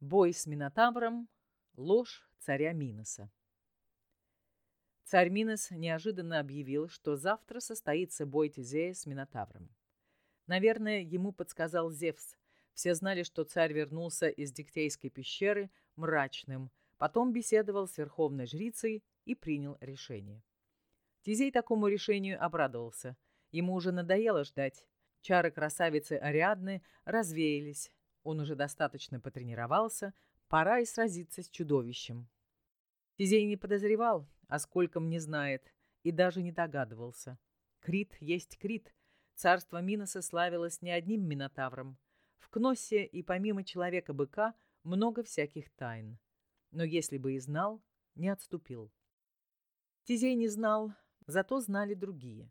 Бой с Минотавром. Ложь царя Миноса. Царь Минос неожиданно объявил, что завтра состоится бой Тизея с Минотавром. Наверное, ему подсказал Зевс. Все знали, что царь вернулся из Диктейской пещеры мрачным, потом беседовал с верховной жрицей и принял решение. Тизей такому решению обрадовался. Ему уже надоело ждать. Чары красавицы Ариадны развеялись, он уже достаточно потренировался, пора и сразиться с чудовищем. Тизей не подозревал, а скольком не знает, и даже не догадывался. Крит есть Крит. Царство Миноса славилось не одним Минотавром. В Кноссе и помимо Человека-быка много всяких тайн. Но если бы и знал, не отступил. Тизей не знал, зато знали другие.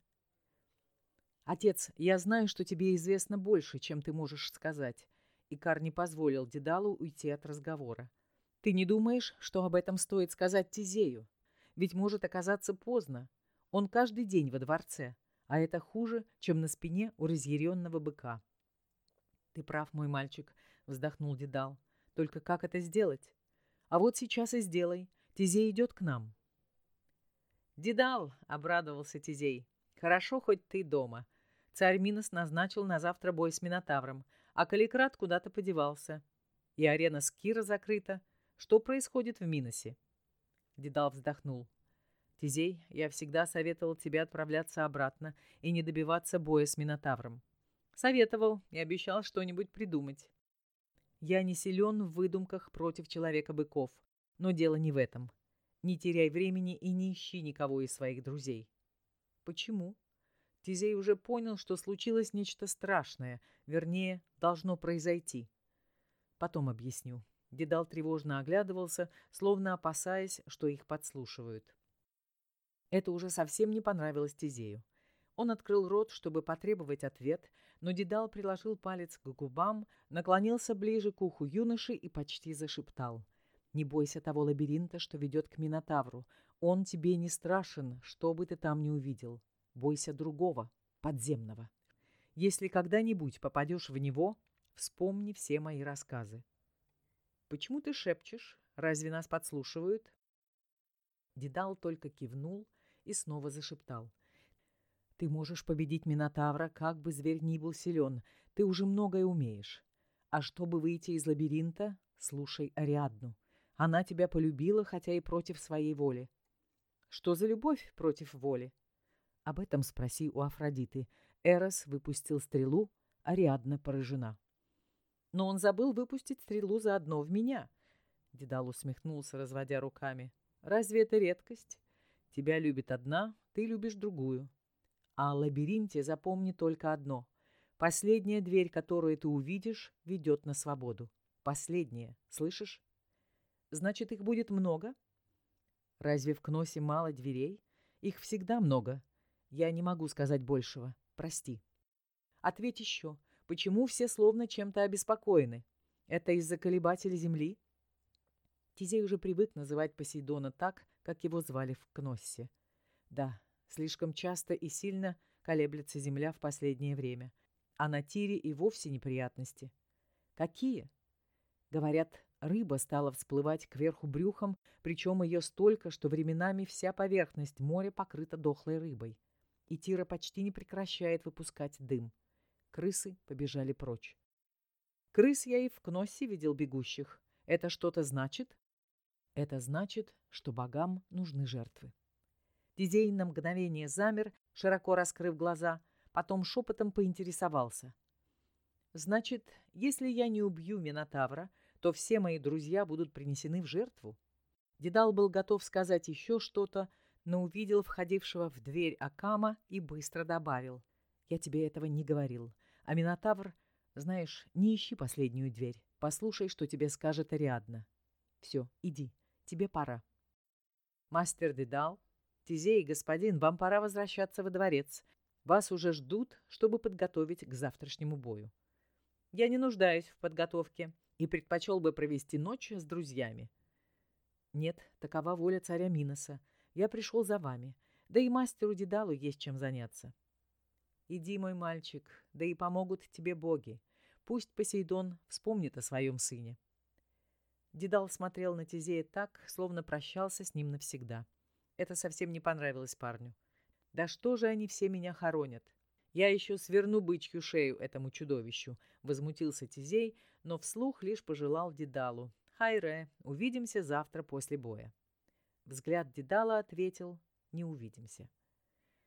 «Отец, я знаю, что тебе известно больше, чем ты можешь сказать. Икар не позволил Дедалу уйти от разговора. «Ты не думаешь, что об этом стоит сказать Тизею? Ведь может оказаться поздно. Он каждый день во дворце, а это хуже, чем на спине у разъяренного быка». «Ты прав, мой мальчик», — вздохнул Дедал. «Только как это сделать? А вот сейчас и сделай. Тизей идет к нам». «Дедал», — обрадовался Тизей, — «хорошо, хоть ты дома. Царь Минос назначил на завтра бой с Минотавром, а Каликрат куда-то подевался. И арена Скира закрыта. Что происходит в Миносе?» Дедал вздохнул. «Тизей, я всегда советовал тебе отправляться обратно и не добиваться боя с Минотавром. Советовал и обещал что-нибудь придумать. Я не силен в выдумках против человека-быков, но дело не в этом. Не теряй времени и не ищи никого из своих друзей». «Почему?» Тизей уже понял, что случилось нечто страшное, вернее, должно произойти. Потом объясню. Дедал тревожно оглядывался, словно опасаясь, что их подслушивают. Это уже совсем не понравилось Тизею. Он открыл рот, чтобы потребовать ответ, но Дедал приложил палец к губам, наклонился ближе к уху юноши и почти зашептал. «Не бойся того лабиринта, что ведет к Минотавру. Он тебе не страшен, что бы ты там ни увидел. Бойся другого, подземного. Если когда-нибудь попадешь в него, вспомни все мои рассказы. Почему ты шепчешь? Разве нас подслушивают? Дедал только кивнул и снова зашептал. Ты можешь победить Минотавра, как бы зверь ни был силен. Ты уже многое умеешь. А чтобы выйти из лабиринта, слушай Ариадну. Она тебя полюбила, хотя и против своей воли. Что за любовь против воли? Об этом спроси у Афродиты. Эрос выпустил стрелу, Ариадна поражена. Но он забыл выпустить стрелу заодно в меня. Дедал усмехнулся, разводя руками. Разве это редкость? Тебя любит одна, ты любишь другую. А о лабиринте запомни только одно. Последняя дверь, которую ты увидишь, ведет на свободу. Последняя, слышишь? Значит, их будет много? Разве в Кносе мало дверей? Их всегда много. Я не могу сказать большего. Прости. Ответь еще. Почему все словно чем-то обеспокоены? Это из-за колебателя Земли? Тизей уже привык называть Посейдона так, как его звали в Кноссе. Да, слишком часто и сильно колеблется Земля в последнее время. А на Тире и вовсе неприятности. Какие? Говорят, рыба стала всплывать кверху брюхом, причем ее столько, что временами вся поверхность моря покрыта дохлой рыбой и Тира почти не прекращает выпускать дым. Крысы побежали прочь. Крыс я и в Кноссе видел бегущих. Это что-то значит? Это значит, что богам нужны жертвы. Дизей на мгновение замер, широко раскрыв глаза, потом шепотом поинтересовался. «Значит, если я не убью Минотавра, то все мои друзья будут принесены в жертву?» Дедал был готов сказать еще что-то, но увидел входившего в дверь Акама и быстро добавил. «Я тебе этого не говорил. А Минотавр, знаешь, не ищи последнюю дверь. Послушай, что тебе скажет Ариадна. Все, иди, тебе пора». Мастер Дедал, Тизей, господин, вам пора возвращаться во дворец. Вас уже ждут, чтобы подготовить к завтрашнему бою. Я не нуждаюсь в подготовке и предпочел бы провести ночь с друзьями. Нет, такова воля царя Миноса — я пришел за вами. Да и мастеру Дедалу есть чем заняться. Иди, мой мальчик, да и помогут тебе боги. Пусть Посейдон вспомнит о своем сыне. Дедал смотрел на Тизея так, словно прощался с ним навсегда. Это совсем не понравилось парню. «Да что же они все меня хоронят? Я еще сверну бычью шею этому чудовищу», — возмутился Тизей, но вслух лишь пожелал Дедалу. «Хайре, увидимся завтра после боя». Взгляд Дедала ответил «Не увидимся».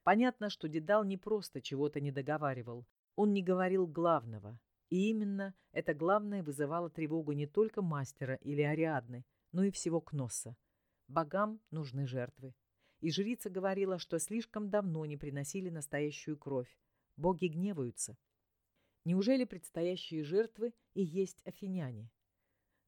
Понятно, что Дедал не просто чего-то не договаривал, он не говорил главного. И именно это главное вызывало тревогу не только мастера или Ариадны, но и всего Кносса. Богам нужны жертвы. И жрица говорила, что слишком давно не приносили настоящую кровь. Боги гневаются. Неужели предстоящие жертвы и есть афиняне?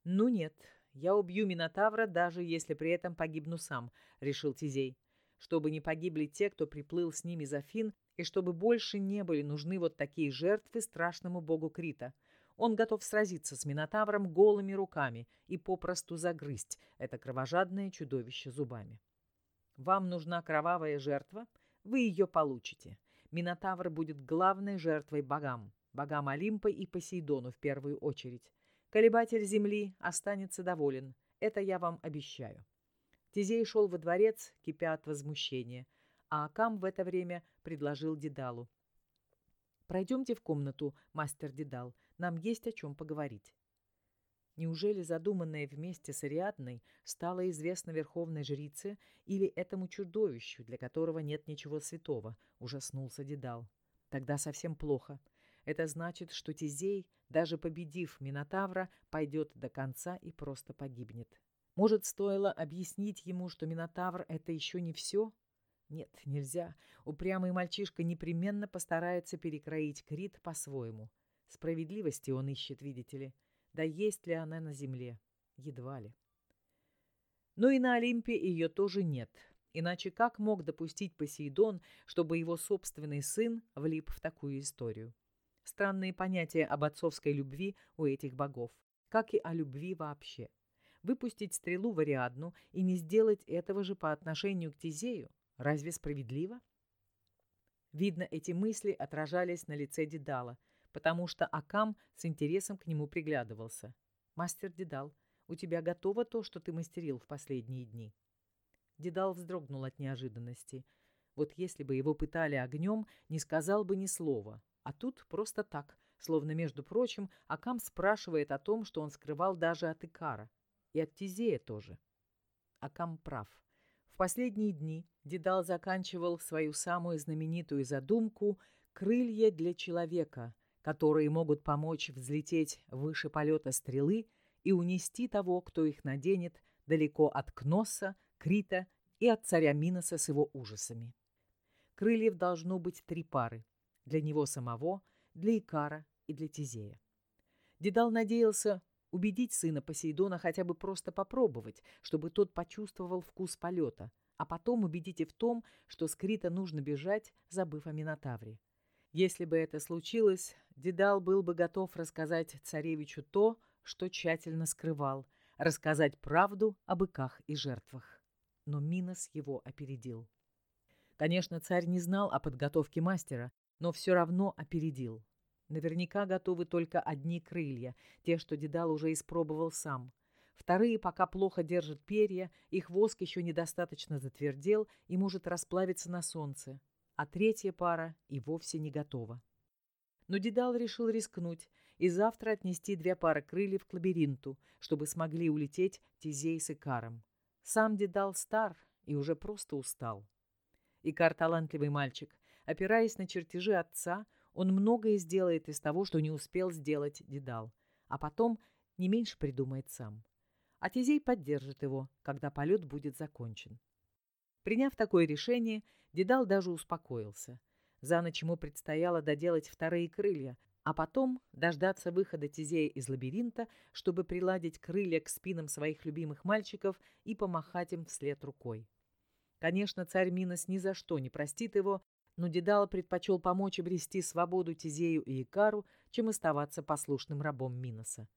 Ну нет, я убью Минотавра, даже если при этом погибну сам, решил Тизей. Чтобы не погибли те, кто приплыл с ними из Афин, и чтобы больше не были нужны вот такие жертвы страшному богу Крита. Он готов сразиться с Минотавром голыми руками и попросту загрызть это кровожадное чудовище зубами. Вам нужна кровавая жертва? Вы ее получите. Минотавр будет главной жертвой богам, богам Олимпа и Посейдону в первую очередь. Колебатель земли останется доволен, это я вам обещаю. Тизей шел во дворец, кипя от возмущения, а Акам в это время предложил Дедалу. «Пройдемте в комнату, мастер Дедал, нам есть о чем поговорить». Неужели задуманное вместе с Ариадной стало известно верховной жрице или этому чудовищу, для которого нет ничего святого? Ужаснулся Дедал. Тогда совсем плохо. Это значит, что Тизей, даже победив Минотавра, пойдет до конца и просто погибнет. Может, стоило объяснить ему, что Минотавр — это еще не все? Нет, нельзя. Упрямый мальчишка непременно постарается перекроить Крит по-своему. Справедливости он ищет, видите ли. Да есть ли она на земле? Едва ли. Но и на Олимпе ее тоже нет. Иначе как мог допустить Посейдон, чтобы его собственный сын влип в такую историю? Странные понятия об отцовской любви у этих богов, как и о любви вообще. Выпустить стрелу в Ариадну и не сделать этого же по отношению к Тизею? Разве справедливо? Видно, эти мысли отражались на лице Дедала – потому что Акам с интересом к нему приглядывался. «Мастер Дедал, у тебя готово то, что ты мастерил в последние дни?» Дедал вздрогнул от неожиданности. Вот если бы его пытали огнем, не сказал бы ни слова. А тут просто так, словно, между прочим, Акам спрашивает о том, что он скрывал даже от Икара. И от Тизея тоже. Акам прав. В последние дни Дедал заканчивал свою самую знаменитую задумку «Крылья для человека», которые могут помочь взлететь выше полета стрелы и унести того, кто их наденет, далеко от Кносса, Крита и от царя Миноса с его ужасами. Крыльев должно быть три пары – для него самого, для Икара и для Тизея. Дедал надеялся убедить сына Посейдона хотя бы просто попробовать, чтобы тот почувствовал вкус полета, а потом убедить и в том, что с Крита нужно бежать, забыв о Минотавре. Если бы это случилось, Дедал был бы готов рассказать царевичу то, что тщательно скрывал, рассказать правду о быках и жертвах. Но Минос его опередил. Конечно, царь не знал о подготовке мастера, но все равно опередил. Наверняка готовы только одни крылья, те, что Дедал уже испробовал сам. Вторые пока плохо держат перья, их воск еще недостаточно затвердел и может расплавиться на солнце а третья пара и вовсе не готова. Но Дедал решил рискнуть и завтра отнести две пары крыльев к лабиринту, чтобы смогли улететь Тизей с Икаром. Сам Дедал стар и уже просто устал. Икар талантливый мальчик. Опираясь на чертежи отца, он многое сделает из того, что не успел сделать Дедал, а потом не меньше придумает сам. А Тизей поддержит его, когда полет будет закончен. Приняв такое решение, Дедал даже успокоился. За ночь ему предстояло доделать вторые крылья, а потом дождаться выхода Тизея из лабиринта, чтобы приладить крылья к спинам своих любимых мальчиков и помахать им вслед рукой. Конечно, царь Минос ни за что не простит его, но Дедал предпочел помочь обрести свободу Тизею и Икару, чем оставаться послушным рабом Миноса.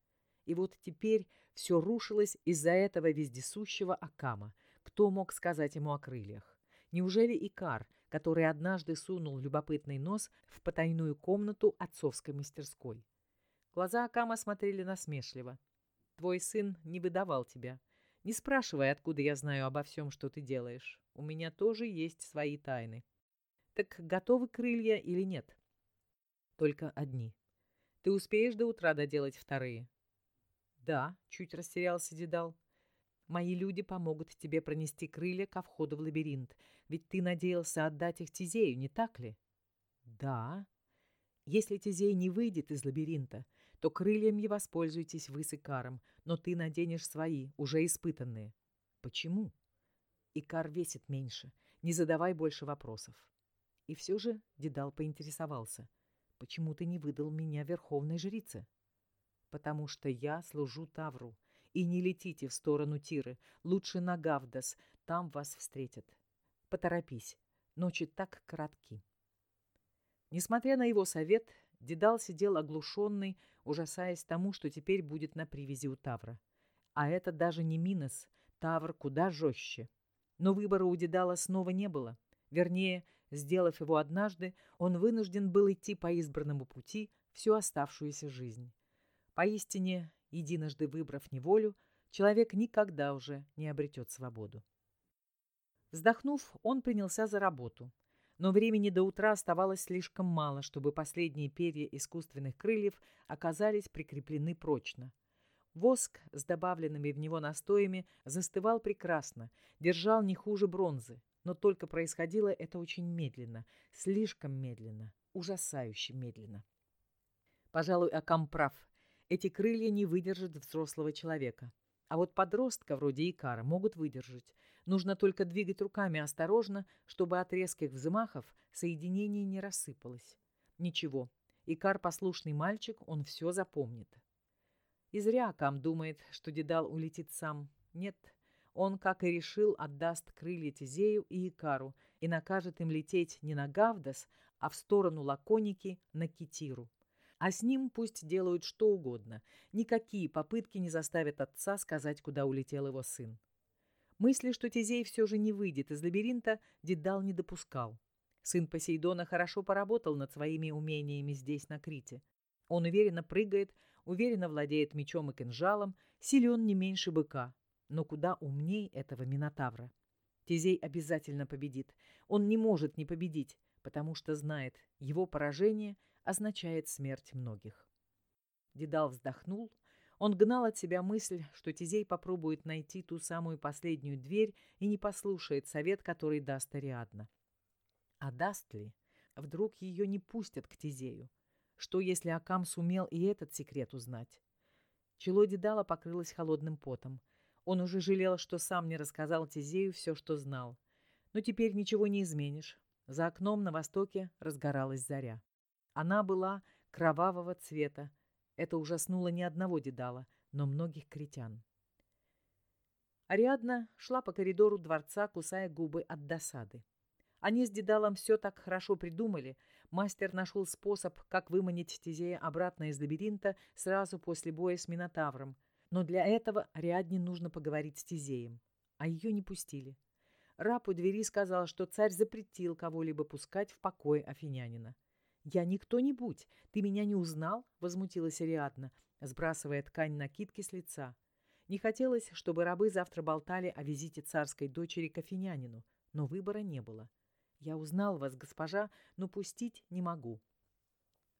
И вот теперь все рушилось из-за этого вездесущего Акама. Кто мог сказать ему о крыльях? Неужели Икар, который однажды сунул любопытный нос в потайную комнату отцовской мастерской? Глаза Акама смотрели насмешливо. Твой сын не выдавал тебя. Не спрашивай, откуда я знаю обо всем, что ты делаешь. У меня тоже есть свои тайны. Так готовы крылья или нет? Только одни. Ты успеешь до утра доделать вторые? Да, чуть растерялся Дедал. Мои люди помогут тебе пронести крылья ко входу в лабиринт, ведь ты надеялся отдать их Тизею, не так ли? Да. Если Тизей не выйдет из лабиринта, то крыльями воспользуйтесь вы с Икаром, но ты наденешь свои, уже испытанные. Почему? Икар весит меньше. Не задавай больше вопросов. И все же Дедал поинтересовался. Почему ты не выдал меня верховной жрице? Потому что я служу Тавру. И не летите в сторону Тиры. Лучше на Гавдас. Там вас встретят. Поторопись. Ночи так коротки. Несмотря на его совет, Дедал сидел оглушенный, ужасаясь тому, что теперь будет на привязи у Тавра. А это даже не Минос, Тавр куда жестче. Но выбора у Дедала снова не было. Вернее, сделав его однажды, он вынужден был идти по избранному пути всю оставшуюся жизнь. Поистине, единожды выбрав неволю, человек никогда уже не обретет свободу. Вздохнув, он принялся за работу. Но времени до утра оставалось слишком мало, чтобы последние перья искусственных крыльев оказались прикреплены прочно. Воск с добавленными в него настоями застывал прекрасно, держал не хуже бронзы, но только происходило это очень медленно, слишком медленно, ужасающе медленно. Пожалуй, Акам прав. Эти крылья не выдержат взрослого человека. А вот подростка вроде Икара могут выдержать. Нужно только двигать руками осторожно, чтобы от резких взмахов соединение не рассыпалось. Ничего, Икар послушный мальчик, он все запомнит. И зря Акам думает, что Дедал улетит сам. Нет, он, как и решил, отдаст крылья Тизею и Икару и накажет им лететь не на Гавдас, а в сторону Лаконики на Китиру. А с ним пусть делают что угодно. Никакие попытки не заставят отца сказать, куда улетел его сын. Мысли, что Тизей все же не выйдет из лабиринта, Дедал не допускал. Сын Посейдона хорошо поработал над своими умениями здесь, на Крите. Он уверенно прыгает, уверенно владеет мечом и кинжалом, силен не меньше быка, но куда умней этого Минотавра. Тизей обязательно победит. Он не может не победить, потому что знает, его поражение – означает смерть многих. Дедал вздохнул. Он гнал от себя мысль, что Тизей попробует найти ту самую последнюю дверь и не послушает совет, который даст Ариадна. А даст ли? Вдруг ее не пустят к Тизею? Что, если Акам сумел и этот секрет узнать? Чело Дедала покрылось холодным потом. Он уже жалел, что сам не рассказал Тизею все, что знал. Но теперь ничего не изменишь. За окном на востоке разгоралась заря. Она была кровавого цвета. Это ужаснуло не одного Дедала, но многих критян. Ариадна шла по коридору дворца, кусая губы от досады. Они с Дедалом все так хорошо придумали. Мастер нашел способ, как выманить Тизея обратно из лабиринта сразу после боя с Минотавром. Но для этого Ариадне нужно поговорить с Тизеем. А ее не пустили. Раб у двери сказал, что царь запретил кого-либо пускать в покой афинянина. «Я не кто-нибудь. Ты меня не узнал?» — возмутилась Ариадна, сбрасывая ткань накидки с лица. Не хотелось, чтобы рабы завтра болтали о визите царской дочери к афинянину, но выбора не было. «Я узнал вас, госпожа, но пустить не могу».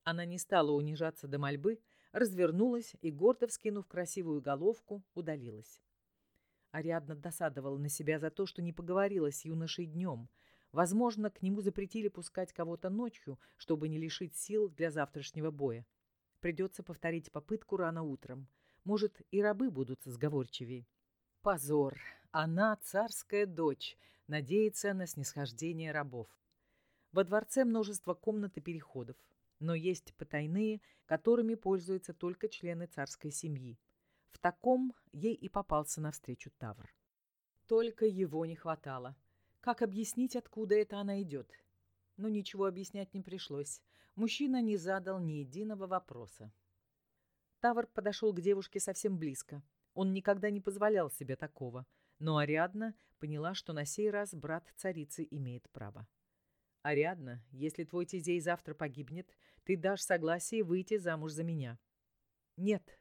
Она не стала унижаться до мольбы, развернулась и, гордо вскинув красивую головку, удалилась. Ариадна досадовала на себя за то, что не поговорила с юношей днем — Возможно, к нему запретили пускать кого-то ночью, чтобы не лишить сил для завтрашнего боя. Придется повторить попытку рано утром. Может, и рабы будут сговорчивее. Позор! Она, царская дочь, надеется на снисхождение рабов. Во дворце множество комнат и переходов, но есть потайные, которыми пользуются только члены царской семьи. В таком ей и попался навстречу Тавр. Только его не хватало. Как объяснить, откуда это она идет? Но ничего объяснять не пришлось. Мужчина не задал ни единого вопроса. Тавр подошел к девушке совсем близко. Он никогда не позволял себе такого. Но Ариадна поняла, что на сей раз брат царицы имеет право. «Ариадна, если твой Тизей завтра погибнет, ты дашь согласие выйти замуж за меня». «Нет».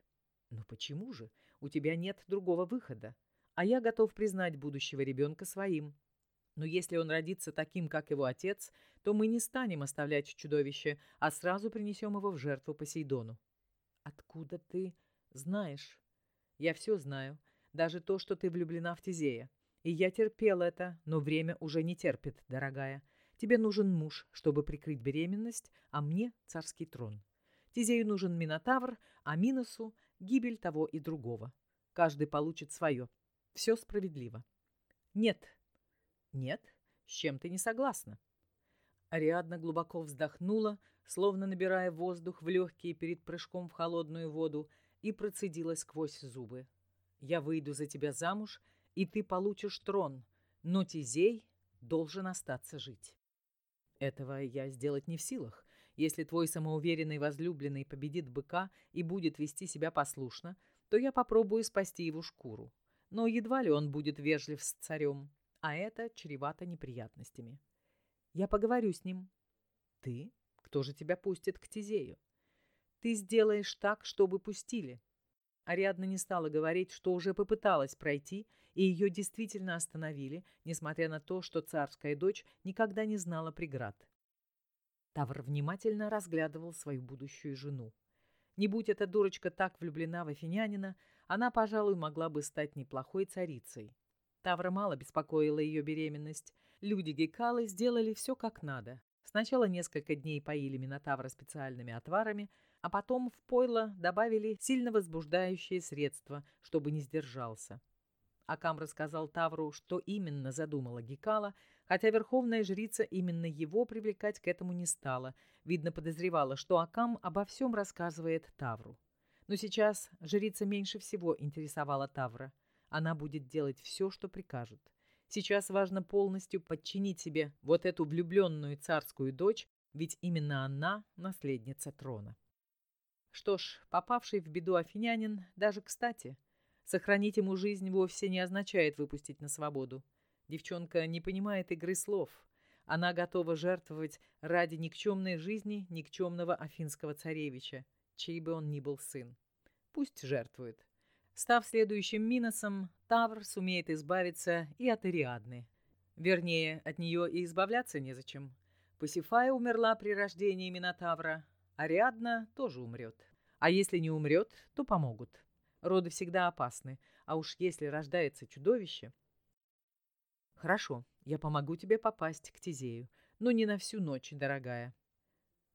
«Но почему же? У тебя нет другого выхода. А я готов признать будущего ребенка своим. Но если он родится таким, как его отец, то мы не станем оставлять чудовище, а сразу принесем его в жертву Посейдону. Откуда ты знаешь? Я все знаю, даже то, что ты влюблена в Тизея. И я терпел это, но время уже не терпит, дорогая. Тебе нужен муж, чтобы прикрыть беременность, а мне царский трон. Тизею нужен Минотавр, а Миносу — гибель того и другого. Каждый получит свое. Все справедливо. Нет, «Нет, с чем ты не согласна?» Ариадна глубоко вздохнула, словно набирая воздух в легкие перед прыжком в холодную воду, и процедила сквозь зубы. «Я выйду за тебя замуж, и ты получишь трон, но Тизей должен остаться жить». «Этого я сделать не в силах. Если твой самоуверенный возлюбленный победит быка и будет вести себя послушно, то я попробую спасти его шкуру. Но едва ли он будет вежлив с царем а это чревато неприятностями. Я поговорю с ним. Ты? Кто же тебя пустит к Тизею? Ты сделаешь так, чтобы пустили. Ариадна не стала говорить, что уже попыталась пройти, и ее действительно остановили, несмотря на то, что царская дочь никогда не знала преград. Тавр внимательно разглядывал свою будущую жену. Не будь эта дурочка так влюблена в афинянина, она, пожалуй, могла бы стать неплохой царицей. Тавра мало беспокоила ее беременность. Люди Гекалы сделали все как надо. Сначала несколько дней поили Минотавра специальными отварами, а потом в пойло добавили сильно возбуждающие средства, чтобы не сдержался. Акам рассказал Тавру, что именно задумала Гекала, хотя верховная жрица именно его привлекать к этому не стала. Видно, подозревала, что Акам обо всем рассказывает Тавру. Но сейчас жрица меньше всего интересовала Тавра. Она будет делать все, что прикажут. Сейчас важно полностью подчинить себе вот эту влюбленную царскую дочь, ведь именно она наследница трона. Что ж, попавший в беду афинянин даже кстати. Сохранить ему жизнь вовсе не означает выпустить на свободу. Девчонка не понимает игры слов. Она готова жертвовать ради никчемной жизни никчемного афинского царевича, чей бы он ни был сын. Пусть жертвует. Став следующим Миносом, Тавр сумеет избавиться и от Ириадны. Вернее, от нее и избавляться незачем. Пасифая умерла при рождении Минотавра, Ариадна тоже умрет. А если не умрет, то помогут. Роды всегда опасны, а уж если рождается чудовище... Хорошо, я помогу тебе попасть к Тизею, но не на всю ночь, дорогая.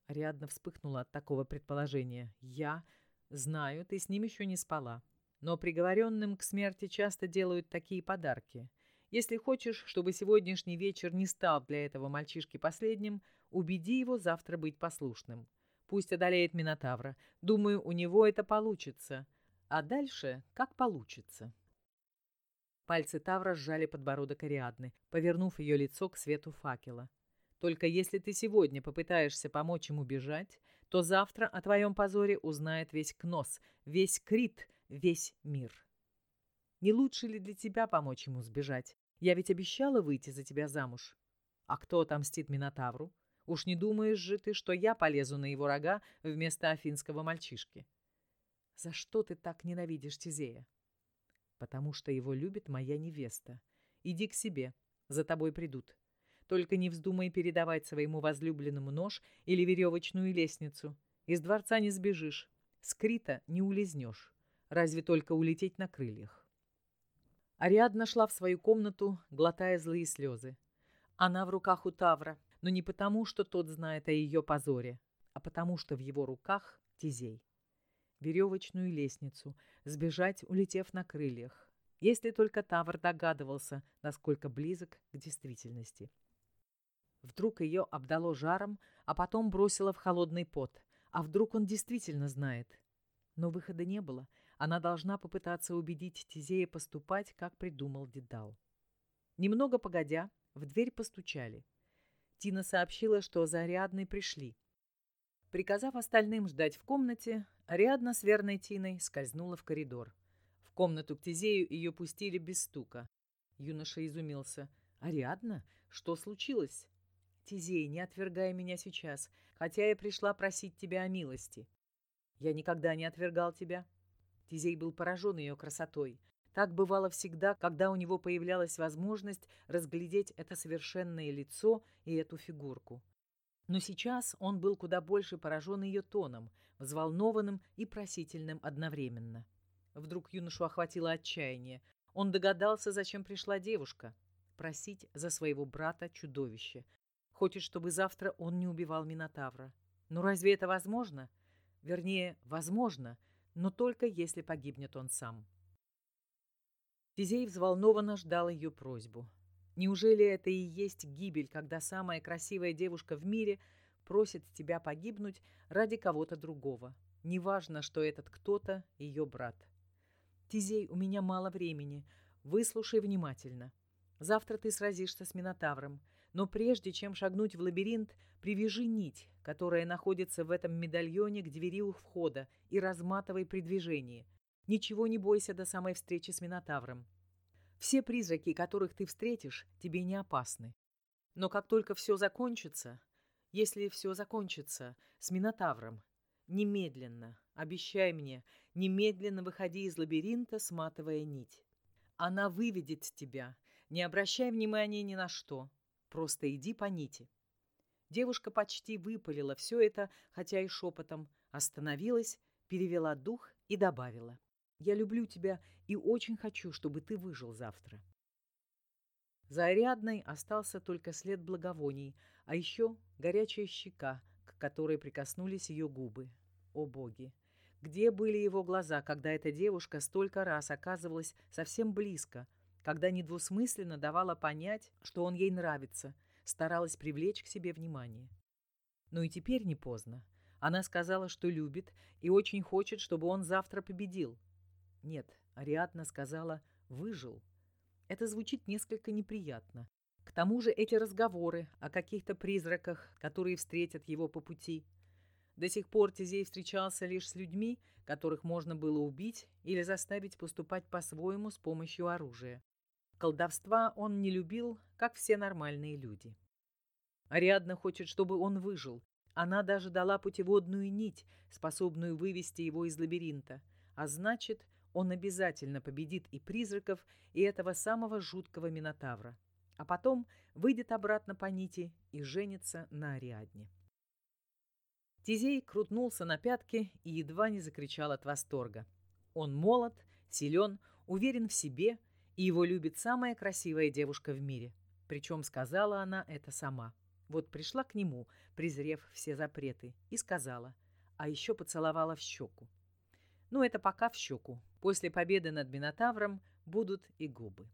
Ариадна вспыхнула от такого предположения. Я знаю, ты с ним еще не спала. Но приговоренным к смерти часто делают такие подарки. Если хочешь, чтобы сегодняшний вечер не стал для этого мальчишки последним, убеди его завтра быть послушным. Пусть одолеет Минотавра. Думаю, у него это получится. А дальше как получится. Пальцы Тавра сжали подбородок Ариадны, повернув ее лицо к свету факела. Только если ты сегодня попытаешься помочь ему бежать, то завтра о твоем позоре узнает весь Кнос, весь Крит, весь мир. Не лучше ли для тебя помочь ему сбежать? Я ведь обещала выйти за тебя замуж. А кто отомстит Минотавру? Уж не думаешь же ты, что я полезу на его рога вместо афинского мальчишки? За что ты так ненавидишь Тизея? Потому что его любит моя невеста. Иди к себе, за тобой придут. Только не вздумай передавать своему возлюбленному нож или веревочную лестницу. Из дворца не сбежишь, с не улизнешь разве только улететь на крыльях. Ариадна шла в свою комнату, глотая злые слезы. Она в руках у Тавра, но не потому, что тот знает о ее позоре, а потому, что в его руках Тизей. Веревочную лестницу, сбежать, улетев на крыльях. Если только Тавр догадывался, насколько близок к действительности. Вдруг ее обдало жаром, а потом бросило в холодный пот. А вдруг он действительно знает? Но выхода не было, она должна попытаться убедить Тизея поступать, как придумал Дедал. Немного погодя, в дверь постучали. Тина сообщила, что за Ариадной пришли. Приказав остальным ждать в комнате, Ариадна с верной Тиной скользнула в коридор. В комнату к Тизею ее пустили без стука. Юноша изумился. «Ариадна? Что случилось?» «Тизей, не отвергай меня сейчас, хотя я пришла просить тебя о милости». «Я никогда не отвергал тебя», Тизей был поражен ее красотой. Так бывало всегда, когда у него появлялась возможность разглядеть это совершенное лицо и эту фигурку. Но сейчас он был куда больше поражен ее тоном, взволнованным и просительным одновременно. Вдруг юношу охватило отчаяние. Он догадался, зачем пришла девушка. Просить за своего брата чудовище. Хочет, чтобы завтра он не убивал Минотавра. Но разве это возможно? Вернее, возможно, но только если погибнет он сам. Тизей взволнованно ждал ее просьбу. Неужели это и есть гибель, когда самая красивая девушка в мире просит тебя погибнуть ради кого-то другого? Неважно, что этот кто-то ее брат. Тизей, у меня мало времени. Выслушай внимательно. Завтра ты сразишься с Минотавром. Но прежде чем шагнуть в лабиринт, привяжи нить, которая находится в этом медальоне к двери у входа, и разматывай при движении – Ничего не бойся до самой встречи с Минотавром. Все призраки, которых ты встретишь, тебе не опасны. Но как только все закончится, если все закончится с Минотавром, немедленно, обещай мне, немедленно выходи из лабиринта, сматывая нить. Она выведет тебя, не обращай внимания ни на что, просто иди по нити. Девушка почти выпалила все это, хотя и шепотом, остановилась, перевела дух и добавила. Я люблю тебя и очень хочу, чтобы ты выжил завтра. За Ариадной остался только след благовоний, а еще горячая щека, к которой прикоснулись ее губы. О боги! Где были его глаза, когда эта девушка столько раз оказывалась совсем близко, когда недвусмысленно давала понять, что он ей нравится, старалась привлечь к себе внимание? Но и теперь не поздно. Она сказала, что любит и очень хочет, чтобы он завтра победил. Нет, Ариадна сказала «выжил». Это звучит несколько неприятно. К тому же эти разговоры о каких-то призраках, которые встретят его по пути. До сих пор Тизей встречался лишь с людьми, которых можно было убить или заставить поступать по-своему с помощью оружия. Колдовства он не любил, как все нормальные люди. Ариадна хочет, чтобы он выжил. Она даже дала путеводную нить, способную вывести его из лабиринта. А значит, он обязательно победит и призраков, и этого самого жуткого Минотавра. А потом выйдет обратно по нити и женится на Ариадне. Тизей крутнулся на пятки и едва не закричал от восторга. Он молод, силен, уверен в себе, и его любит самая красивая девушка в мире. Причем сказала она это сама. Вот пришла к нему, презрев все запреты, и сказала, а еще поцеловала в щеку. Ну, это пока в щеку. После победы над Минотавром будут и губы.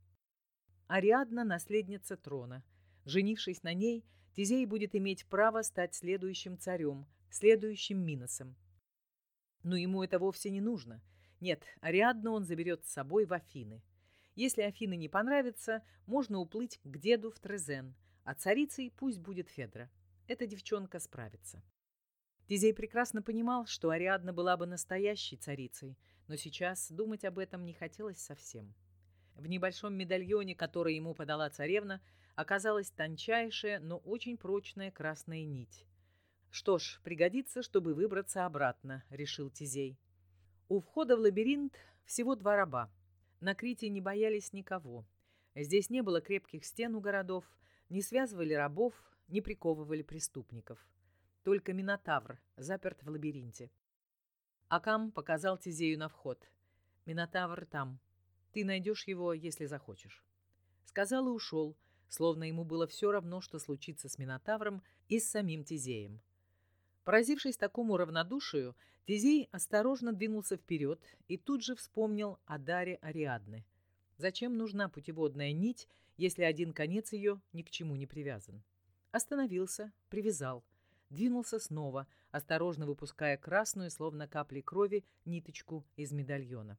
Ариадна – наследница трона. Женившись на ней, Тизей будет иметь право стать следующим царем, следующим Миносом. Но ему это вовсе не нужно. Нет, Ариадну он заберет с собой в Афины. Если Афины не понравится, можно уплыть к деду в Трезен, а царицей пусть будет Федра. Эта девчонка справится. Тизей прекрасно понимал, что Ариадна была бы настоящей царицей, но сейчас думать об этом не хотелось совсем. В небольшом медальоне, который ему подала царевна, оказалась тончайшая, но очень прочная красная нить. «Что ж, пригодится, чтобы выбраться обратно», — решил Тизей. У входа в лабиринт всего два раба. На Крите не боялись никого. Здесь не было крепких стен у городов, не связывали рабов, не приковывали преступников. Только Минотавр заперт в лабиринте. Акам показал Тизею на вход. Минотавр там. Ты найдешь его, если захочешь. Сказал и ушел, словно ему было все равно, что случится с Минотавром и с самим Тизеем. Поразившись такому равнодушию, Тизей осторожно двинулся вперед и тут же вспомнил о даре Ариадны. Зачем нужна путеводная нить, если один конец ее ни к чему не привязан? Остановился, привязал – двинулся снова, осторожно выпуская красную, словно капли крови, ниточку из медальона.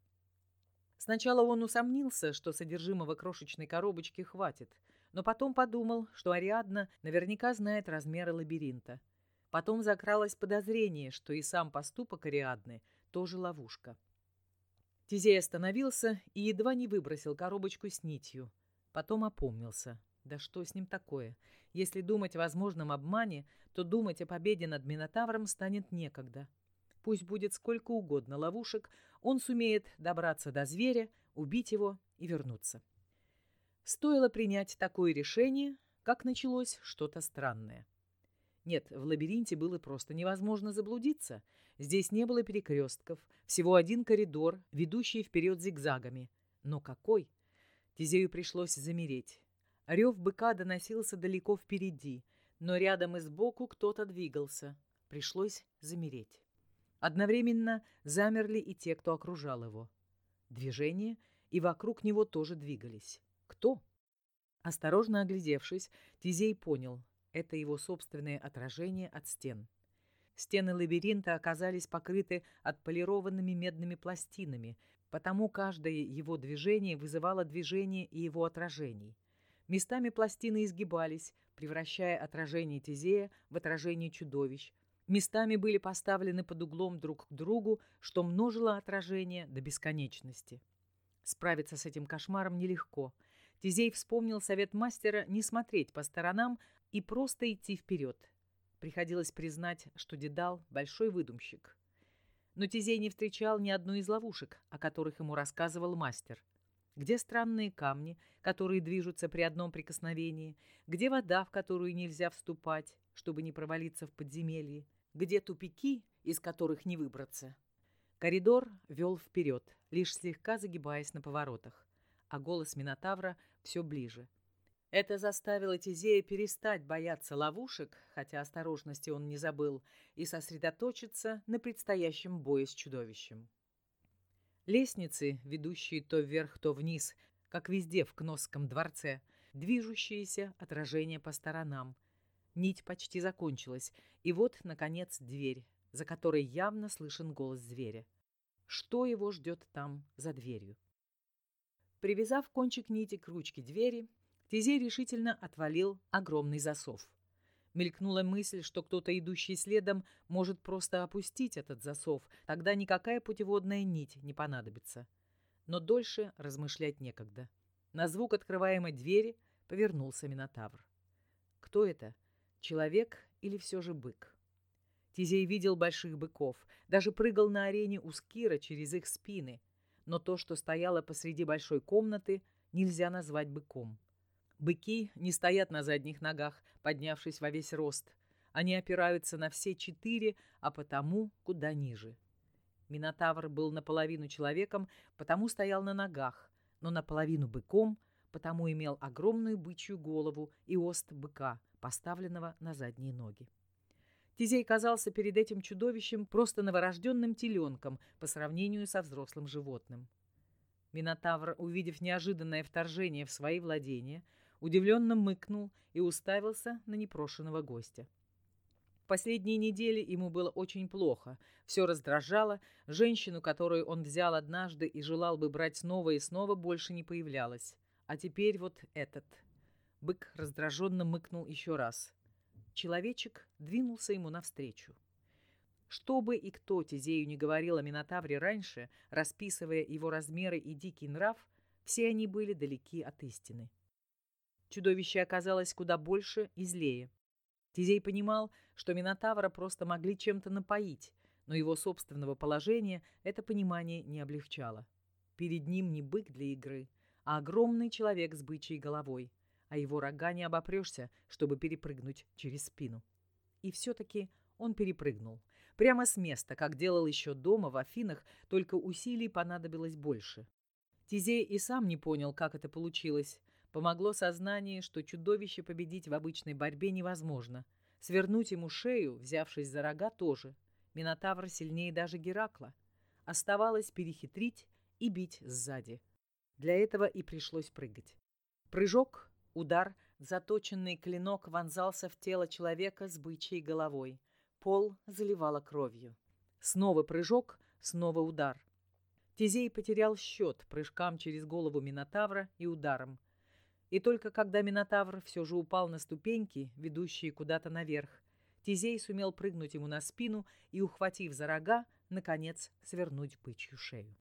Сначала он усомнился, что содержимого крошечной коробочки хватит, но потом подумал, что Ариадна наверняка знает размеры лабиринта. Потом закралось подозрение, что и сам поступок Ариадны тоже ловушка. Тизей остановился и едва не выбросил коробочку с нитью. Потом опомнился. Да что с ним такое? Если думать о возможном обмане, то думать о победе над Минотавром станет некогда. Пусть будет сколько угодно ловушек, он сумеет добраться до зверя, убить его и вернуться. Стоило принять такое решение, как началось что-то странное. Нет, в лабиринте было просто невозможно заблудиться. Здесь не было перекрестков, всего один коридор, ведущий вперед зигзагами. Но какой? Тизею пришлось замереть. Рев быка доносился далеко впереди, но рядом и сбоку кто-то двигался. Пришлось замереть. Одновременно замерли и те, кто окружал его. Движение, и вокруг него тоже двигались. Кто? Осторожно оглядевшись, Тизей понял — это его собственное отражение от стен. Стены лабиринта оказались покрыты отполированными медными пластинами, потому каждое его движение вызывало движение и его отражений. Местами пластины изгибались, превращая отражение Тизея в отражение чудовищ. Местами были поставлены под углом друг к другу, что множило отражение до бесконечности. Справиться с этим кошмаром нелегко — Тизей вспомнил совет мастера не смотреть по сторонам и просто идти вперед. Приходилось признать, что Дедал – большой выдумщик. Но Тизей не встречал ни одной из ловушек, о которых ему рассказывал мастер. Где странные камни, которые движутся при одном прикосновении, где вода, в которую нельзя вступать, чтобы не провалиться в подземелье, где тупики, из которых не выбраться. Коридор вел вперед, лишь слегка загибаясь на поворотах а голос Минотавра все ближе. Это заставило Тизея перестать бояться ловушек, хотя осторожности он не забыл, и сосредоточиться на предстоящем бое с чудовищем. Лестницы, ведущие то вверх, то вниз, как везде в Кносском дворце, движущиеся отражения по сторонам. Нить почти закончилась, и вот, наконец, дверь, за которой явно слышен голос зверя. Что его ждет там за дверью? Привязав кончик нити к ручке двери, Тизей решительно отвалил огромный засов. Мелькнула мысль, что кто-то, идущий следом, может просто опустить этот засов, тогда никакая путеводная нить не понадобится. Но дольше размышлять некогда. На звук открываемой двери повернулся Минотавр. Кто это? Человек или все же бык? Тизей видел больших быков, даже прыгал на арене у Скира через их спины — но то, что стояло посреди большой комнаты, нельзя назвать быком. Быки не стоят на задних ногах, поднявшись во весь рост. Они опираются на все четыре, а потому куда ниже. Минотавр был наполовину человеком, потому стоял на ногах, но наполовину быком, потому имел огромную бычью голову и ост быка, поставленного на задние ноги. Тизей казался перед этим чудовищем просто новорожденным теленком по сравнению со взрослым животным. Минотавр, увидев неожиданное вторжение в свои владения, удивленно мыкнул и уставился на непрошенного гостя. Последние недели ему было очень плохо, все раздражало, женщину, которую он взял однажды и желал бы брать снова и снова, больше не появлялась. А теперь вот этот. Бык раздраженно мыкнул еще раз. Человечек двинулся ему навстречу. Что бы и кто Тизею не говорил о Минотавре раньше, расписывая его размеры и дикий нрав, все они были далеки от истины. Чудовище оказалось куда больше и злее. Тизей понимал, что Минотавра просто могли чем-то напоить, но его собственного положения это понимание не облегчало. Перед ним не бык для игры, а огромный человек с бычьей головой — а его рога не обопрешься, чтобы перепрыгнуть через спину. И все-таки он перепрыгнул. Прямо с места, как делал еще дома в Афинах, только усилий понадобилось больше. Тизей и сам не понял, как это получилось. Помогло сознание, что чудовище победить в обычной борьбе невозможно. Свернуть ему шею, взявшись за рога, тоже. Минотавр сильнее даже Геракла. Оставалось перехитрить и бить сзади. Для этого и пришлось прыгать. Прыжок, Удар, заточенный клинок вонзался в тело человека с бычьей головой. Пол заливало кровью. Снова прыжок, снова удар. Тизей потерял счет прыжкам через голову Минотавра и ударом. И только когда Минотавр все же упал на ступеньки, ведущие куда-то наверх, Тизей сумел прыгнуть ему на спину и, ухватив за рога, наконец свернуть бычью шею.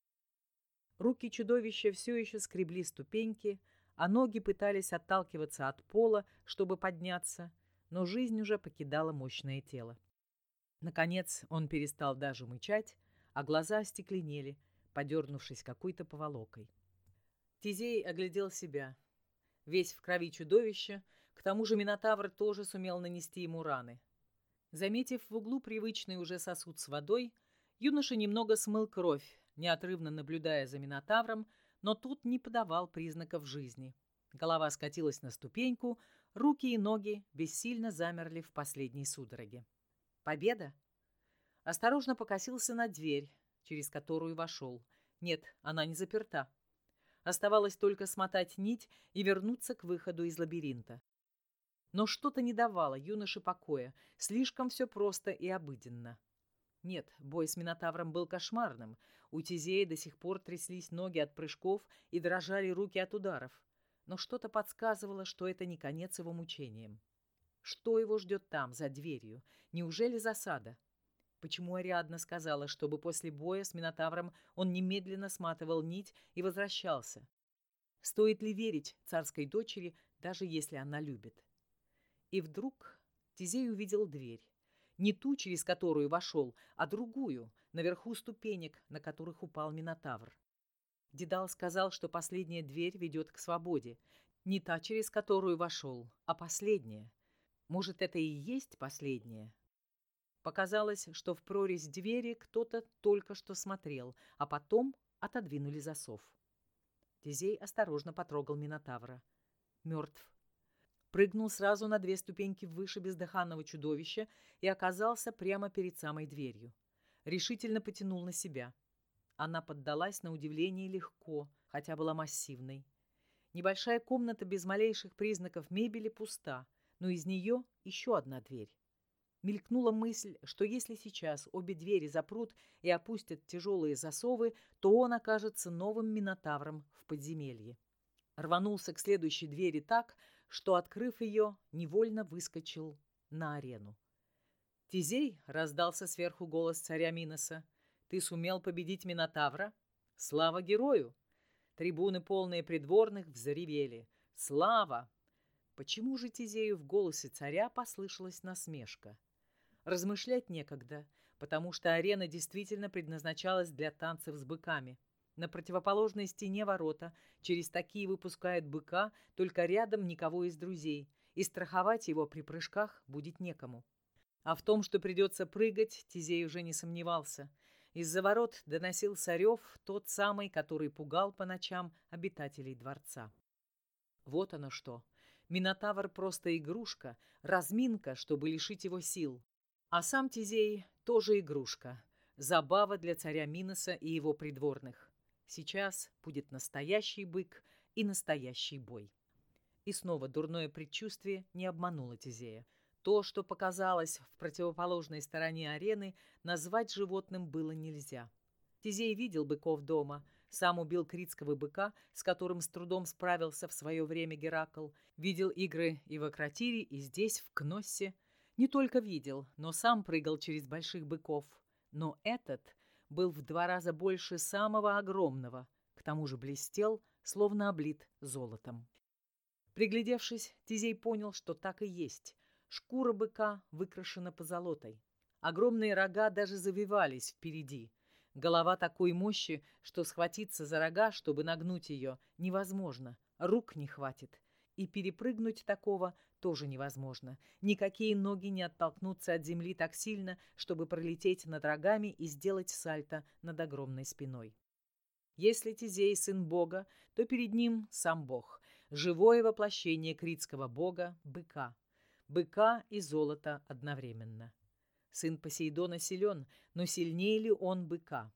Руки чудовища все еще скребли ступеньки, а ноги пытались отталкиваться от пола, чтобы подняться, но жизнь уже покидала мощное тело. Наконец он перестал даже мычать, а глаза остекленели, подернувшись какой-то поволокой. Тизей оглядел себя. Весь в крови чудовища, к тому же Минотавр тоже сумел нанести ему раны. Заметив в углу привычный уже сосуд с водой, юноша немного смыл кровь, неотрывно наблюдая за Минотавром, но тут не подавал признаков жизни. Голова скатилась на ступеньку, руки и ноги бессильно замерли в последней судороге. Победа? Осторожно покосился на дверь, через которую вошел. Нет, она не заперта. Оставалось только смотать нить и вернуться к выходу из лабиринта. Но что-то не давало юноше покоя, слишком все просто и обыденно. Нет, бой с Минотавром был кошмарным. У Тизея до сих пор тряслись ноги от прыжков и дрожали руки от ударов. Но что-то подсказывало, что это не конец его мучениям. Что его ждет там, за дверью? Неужели засада? Почему Ариадна сказала, чтобы после боя с Минотавром он немедленно сматывал нить и возвращался? Стоит ли верить царской дочери, даже если она любит? И вдруг Тизей увидел дверь. Не ту, через которую вошел, а другую, наверху ступенек, на которых упал Минотавр. Дедал сказал, что последняя дверь ведет к свободе. Не та, через которую вошел, а последняя. Может, это и есть последняя? Показалось, что в прорезь двери кто-то только что смотрел, а потом отодвинули засов. Тизей осторожно потрогал Минотавра. Мертв прыгнул сразу на две ступеньки выше бездыханного чудовища и оказался прямо перед самой дверью. Решительно потянул на себя. Она поддалась на удивление легко, хотя была массивной. Небольшая комната без малейших признаков мебели пуста, но из нее еще одна дверь. Мелькнула мысль, что если сейчас обе двери запрут и опустят тяжелые засовы, то он окажется новым минотавром в подземелье. Рванулся к следующей двери так, что, открыв ее, невольно выскочил на арену. «Тизей!» — раздался сверху голос царя Миноса. «Ты сумел победить Минотавра? Слава герою!» Трибуны, полные придворных, взревели. «Слава!» Почему же Тизею в голосе царя послышалась насмешка? Размышлять некогда, потому что арена действительно предназначалась для танцев с быками — на противоположной стене ворота. Через такие выпускают быка, только рядом никого из друзей. И страховать его при прыжках будет некому. А в том, что придется прыгать, Тизей уже не сомневался. Из-за ворот доносил Сарев, тот самый, который пугал по ночам обитателей дворца. Вот оно что. Минотавр просто игрушка, разминка, чтобы лишить его сил. А сам Тизей тоже игрушка. Забава для царя Миноса и его придворных. Сейчас будет настоящий бык и настоящий бой. И снова дурное предчувствие не обмануло Тизея. То, что показалось в противоположной стороне арены, назвать животным было нельзя. Тизей видел быков дома, сам убил критского быка, с которым с трудом справился в свое время Геракл, видел игры и в Акротире, и здесь, в Кноссе. Не только видел, но сам прыгал через больших быков. Но этот был в два раза больше самого огромного, к тому же блестел, словно облит золотом. Приглядевшись, Тизей понял, что так и есть. Шкура быка выкрашена позолотой. Огромные рога даже завивались впереди. Голова такой мощи, что схватиться за рога, чтобы нагнуть ее, невозможно. Рук не хватит. И перепрыгнуть такого тоже невозможно. Никакие ноги не оттолкнутся от земли так сильно, чтобы пролететь над рогами и сделать сальто над огромной спиной. Если Тизей сын бога, то перед ним сам бог, живое воплощение критского бога – быка. Быка и золота одновременно. Сын Посейдона силен, но сильнее ли он быка?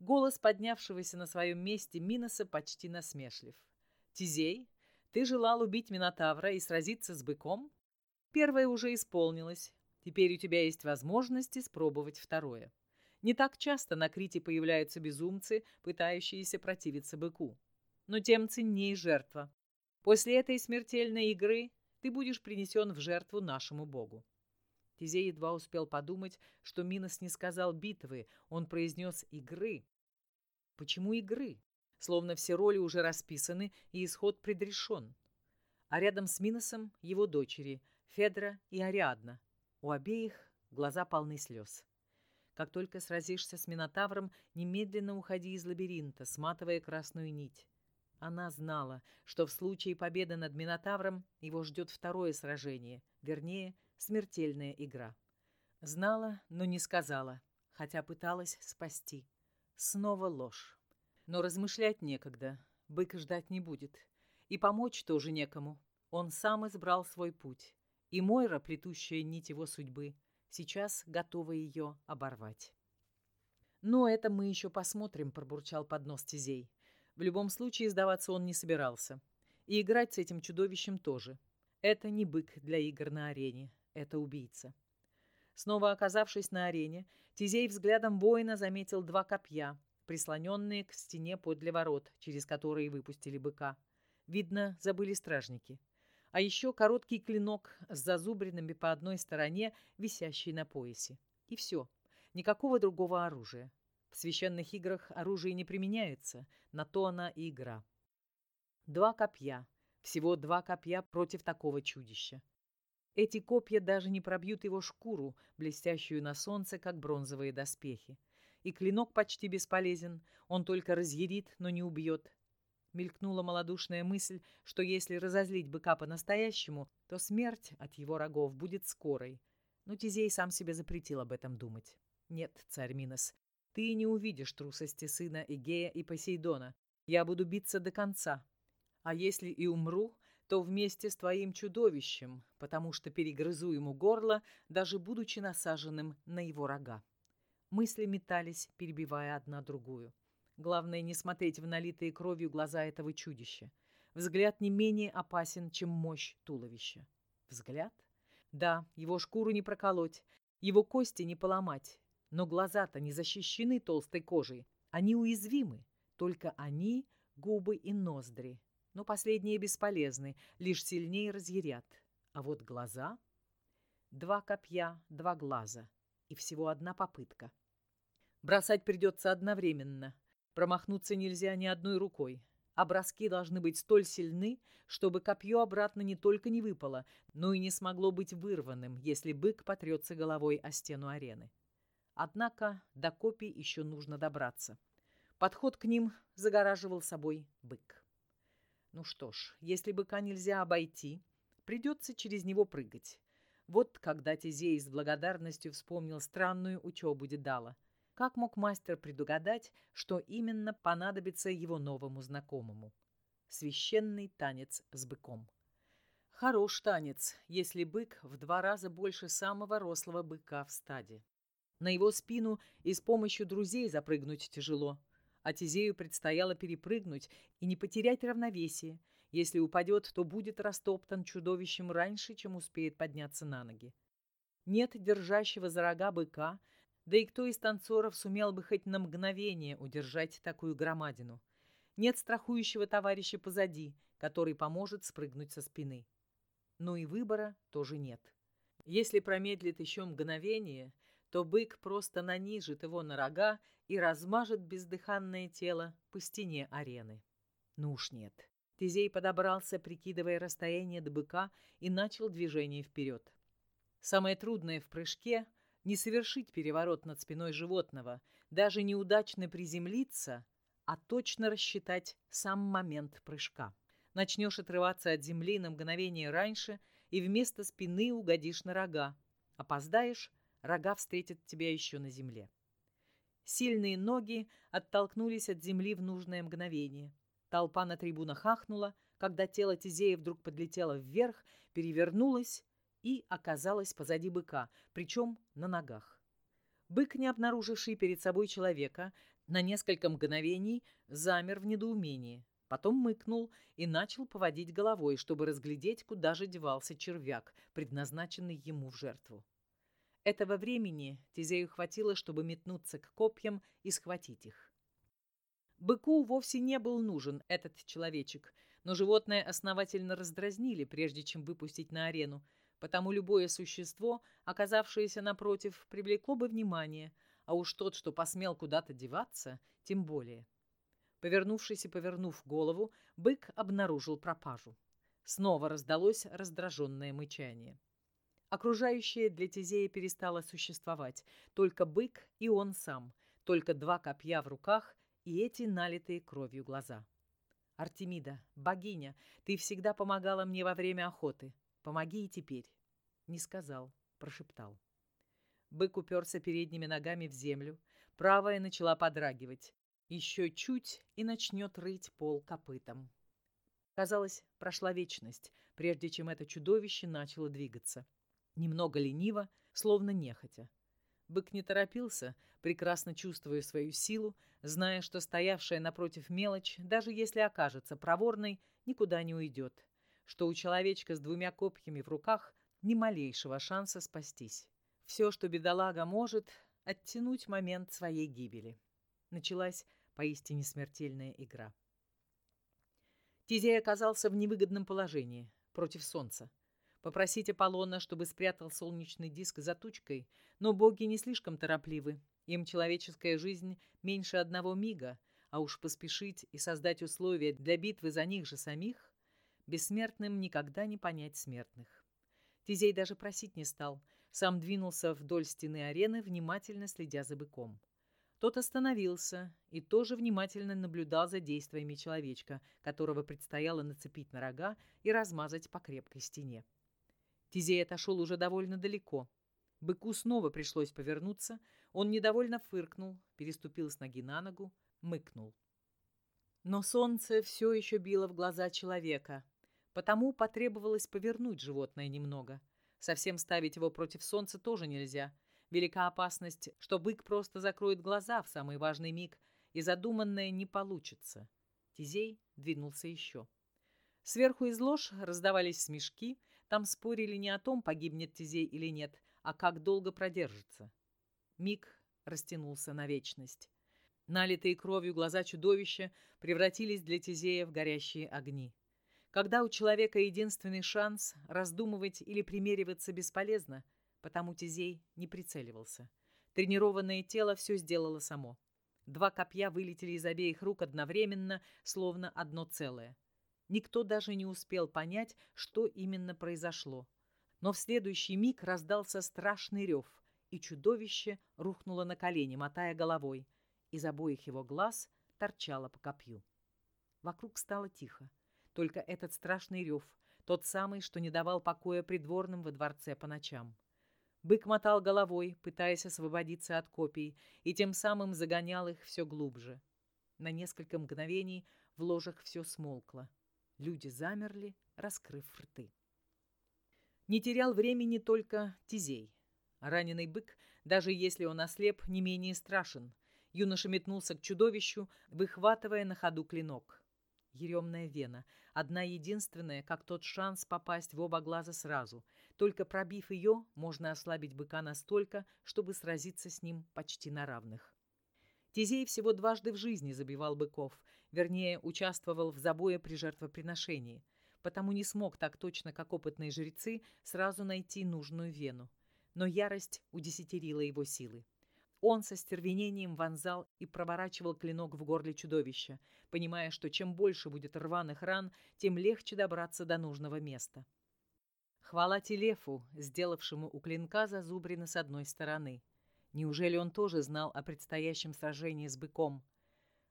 Голос поднявшегося на своем месте Миноса почти насмешлив. Тизей, ты желал убить Минотавра и сразиться с быком? Первое уже исполнилось. Теперь у тебя есть возможность испробовать второе. Не так часто на Крите появляются безумцы, пытающиеся противиться быку. Но тем ценнее жертва. После этой смертельной игры ты будешь принесен в жертву нашему богу. Тизей едва успел подумать, что Минос не сказал битвы, он произнес «игры». Почему игры? Словно все роли уже расписаны и исход предрешен. А рядом с Миносом его дочери, Федра и Ариадна. У обеих глаза полны слез. Как только сразишься с Минотавром, немедленно уходи из лабиринта, сматывая красную нить. Она знала, что в случае победы над Минотавром его ждет второе сражение, вернее, смертельная игра. Знала, но не сказала, хотя пыталась спасти. Снова ложь. Но размышлять некогда, бык ждать не будет. И помочь тоже некому. Он сам избрал свой путь. И Мойра, плетущая нить его судьбы, сейчас готова ее оборвать. «Но это мы еще посмотрим», — пробурчал под нос Тизей. В любом случае сдаваться он не собирался. И играть с этим чудовищем тоже. Это не бык для игр на арене, это убийца. Снова оказавшись на арене, Тизей взглядом воина заметил два копья, прислоненные к стене подле ворот, через которые выпустили быка. Видно, забыли стражники а еще короткий клинок с зазубринами по одной стороне, висящий на поясе. И все. Никакого другого оружия. В священных играх оружие не применяется, на то она и игра. Два копья. Всего два копья против такого чудища. Эти копья даже не пробьют его шкуру, блестящую на солнце, как бронзовые доспехи. И клинок почти бесполезен, он только разъярит, но не убьет. Мелькнула малодушная мысль, что если разозлить быка по-настоящему, то смерть от его рогов будет скорой. Но Тизей сам себе запретил об этом думать. «Нет, царь Минос, ты не увидишь трусости сына Игея и Посейдона. Я буду биться до конца. А если и умру, то вместе с твоим чудовищем, потому что перегрызу ему горло, даже будучи насаженным на его рога». Мысли метались, перебивая одна другую. Главное не смотреть в налитые кровью глаза этого чудища. Взгляд не менее опасен, чем мощь туловища. Взгляд? Да, его шкуру не проколоть, его кости не поломать. Но глаза-то не защищены толстой кожей. Они уязвимы. Только они — губы и ноздри. Но последние бесполезны, лишь сильнее разъярят. А вот глаза... Два копья, два глаза. И всего одна попытка. Бросать придется одновременно. Промахнуться нельзя ни одной рукой. А броски должны быть столь сильны, чтобы копье обратно не только не выпало, но и не смогло быть вырванным, если бык потрется головой о стену арены. Однако до копий еще нужно добраться. Подход к ним загораживал собой бык. Ну что ж, если быка нельзя обойти, придется через него прыгать. Вот когда Тизей с благодарностью вспомнил странную учебу Дедала — как мог мастер предугадать, что именно понадобится его новому знакомому? Священный танец с быком. Хорош танец, если бык в два раза больше самого рослого быка в стаде. На его спину и с помощью друзей запрыгнуть тяжело. А Тизею предстояло перепрыгнуть и не потерять равновесие. Если упадет, то будет растоптан чудовищем раньше, чем успеет подняться на ноги. Нет держащего за рога быка, да и кто из танцоров сумел бы хоть на мгновение удержать такую громадину? Нет страхующего товарища позади, который поможет спрыгнуть со спины. Ну и выбора тоже нет. Если промедлит еще мгновение, то бык просто нанижит его на рога и размажет бездыханное тело по стене арены. Ну уж нет. Тизей подобрался, прикидывая расстояние до быка, и начал движение вперед. Самое трудное в прыжке — не совершить переворот над спиной животного, даже неудачно приземлиться, а точно рассчитать сам момент прыжка. Начнешь отрываться от земли на мгновение раньше и вместо спины угодишь на рога. Опоздаешь, рога встретят тебя еще на земле. Сильные ноги оттолкнулись от земли в нужное мгновение. Толпа на трибунах ахнула, когда тело Тизея вдруг подлетело вверх, перевернулось и оказалась позади быка, причем на ногах. Бык, не обнаруживший перед собой человека, на несколько мгновений замер в недоумении, потом мыкнул и начал поводить головой, чтобы разглядеть, куда же девался червяк, предназначенный ему в жертву. Этого времени Тизею хватило, чтобы метнуться к копьям и схватить их. Быку вовсе не был нужен этот человечек, но животное основательно раздразнили, прежде чем выпустить на арену, потому любое существо, оказавшееся напротив, привлекло бы внимание, а уж тот, что посмел куда-то деваться, тем более. Повернувшись и повернув голову, бык обнаружил пропажу. Снова раздалось раздраженное мычание. Окружающее для Тизея перестало существовать. Только бык и он сам. Только два копья в руках и эти налитые кровью глаза. «Артемида, богиня, ты всегда помогала мне во время охоты. Помоги и теперь». Не сказал, прошептал. Бык уперся передними ногами в землю. Правая начала подрагивать. Еще чуть и начнет рыть пол копытом. Казалось, прошла вечность, прежде чем это чудовище начало двигаться немного лениво, словно нехотя. Бык не торопился, прекрасно чувствуя свою силу, зная, что стоявшая напротив мелочь, даже если окажется проворной, никуда не уйдет, что у человечка с двумя копьями в руках ни малейшего шанса спастись. Все, что бедолага может, оттянуть момент своей гибели. Началась поистине смертельная игра. Тизей оказался в невыгодном положении против солнца. Попросить Аполлона, чтобы спрятал солнечный диск за тучкой, но боги не слишком торопливы. Им человеческая жизнь меньше одного мига, а уж поспешить и создать условия для битвы за них же самих, бессмертным никогда не понять смертных. Тизей даже просить не стал, сам двинулся вдоль стены арены, внимательно следя за быком. Тот остановился и тоже внимательно наблюдал за действиями человечка, которого предстояло нацепить на рога и размазать по крепкой стене. Тизей отошел уже довольно далеко. Быку снова пришлось повернуться. Он недовольно фыркнул, переступил с ноги на ногу, мыкнул. Но солнце все еще било в глаза человека, потому потребовалось повернуть животное немного. Совсем ставить его против солнца тоже нельзя. Велика опасность, что бык просто закроет глаза в самый важный миг, и задуманное не получится. Тизей двинулся еще. Сверху из лож раздавались смешки — там спорили не о том, погибнет Тизей или нет, а как долго продержится. Миг растянулся на вечность. Налитые кровью глаза чудовища превратились для Тизея в горящие огни. Когда у человека единственный шанс, раздумывать или примериваться бесполезно, потому Тизей не прицеливался. Тренированное тело все сделало само. Два копья вылетели из обеих рук одновременно, словно одно целое. Никто даже не успел понять, что именно произошло. Но в следующий миг раздался страшный рев, и чудовище рухнуло на колени, мотая головой. Из обоих его глаз торчало по копью. Вокруг стало тихо. Только этот страшный рев, тот самый, что не давал покоя придворным во дворце по ночам. Бык мотал головой, пытаясь освободиться от копий, и тем самым загонял их все глубже. На несколько мгновений в ложах все смолкло. Люди замерли, раскрыв рты. Не терял времени только Тизей. Раненый бык, даже если он ослеп, не менее страшен. Юноша метнулся к чудовищу, выхватывая на ходу клинок. Еремная вена, одна единственная, как тот шанс попасть в оба глаза сразу. Только пробив ее, можно ослабить быка настолько, чтобы сразиться с ним почти на равных. Тизей всего дважды в жизни забивал быков, вернее, участвовал в забое при жертвоприношении, потому не смог так точно, как опытные жрецы, сразу найти нужную вену. Но ярость удесятерила его силы. Он со стервенением вонзал и проворачивал клинок в горле чудовища, понимая, что чем больше будет рваных ран, тем легче добраться до нужного места. Хвала Телефу, сделавшему у клинка зазубрины с одной стороны. Неужели он тоже знал о предстоящем сражении с быком?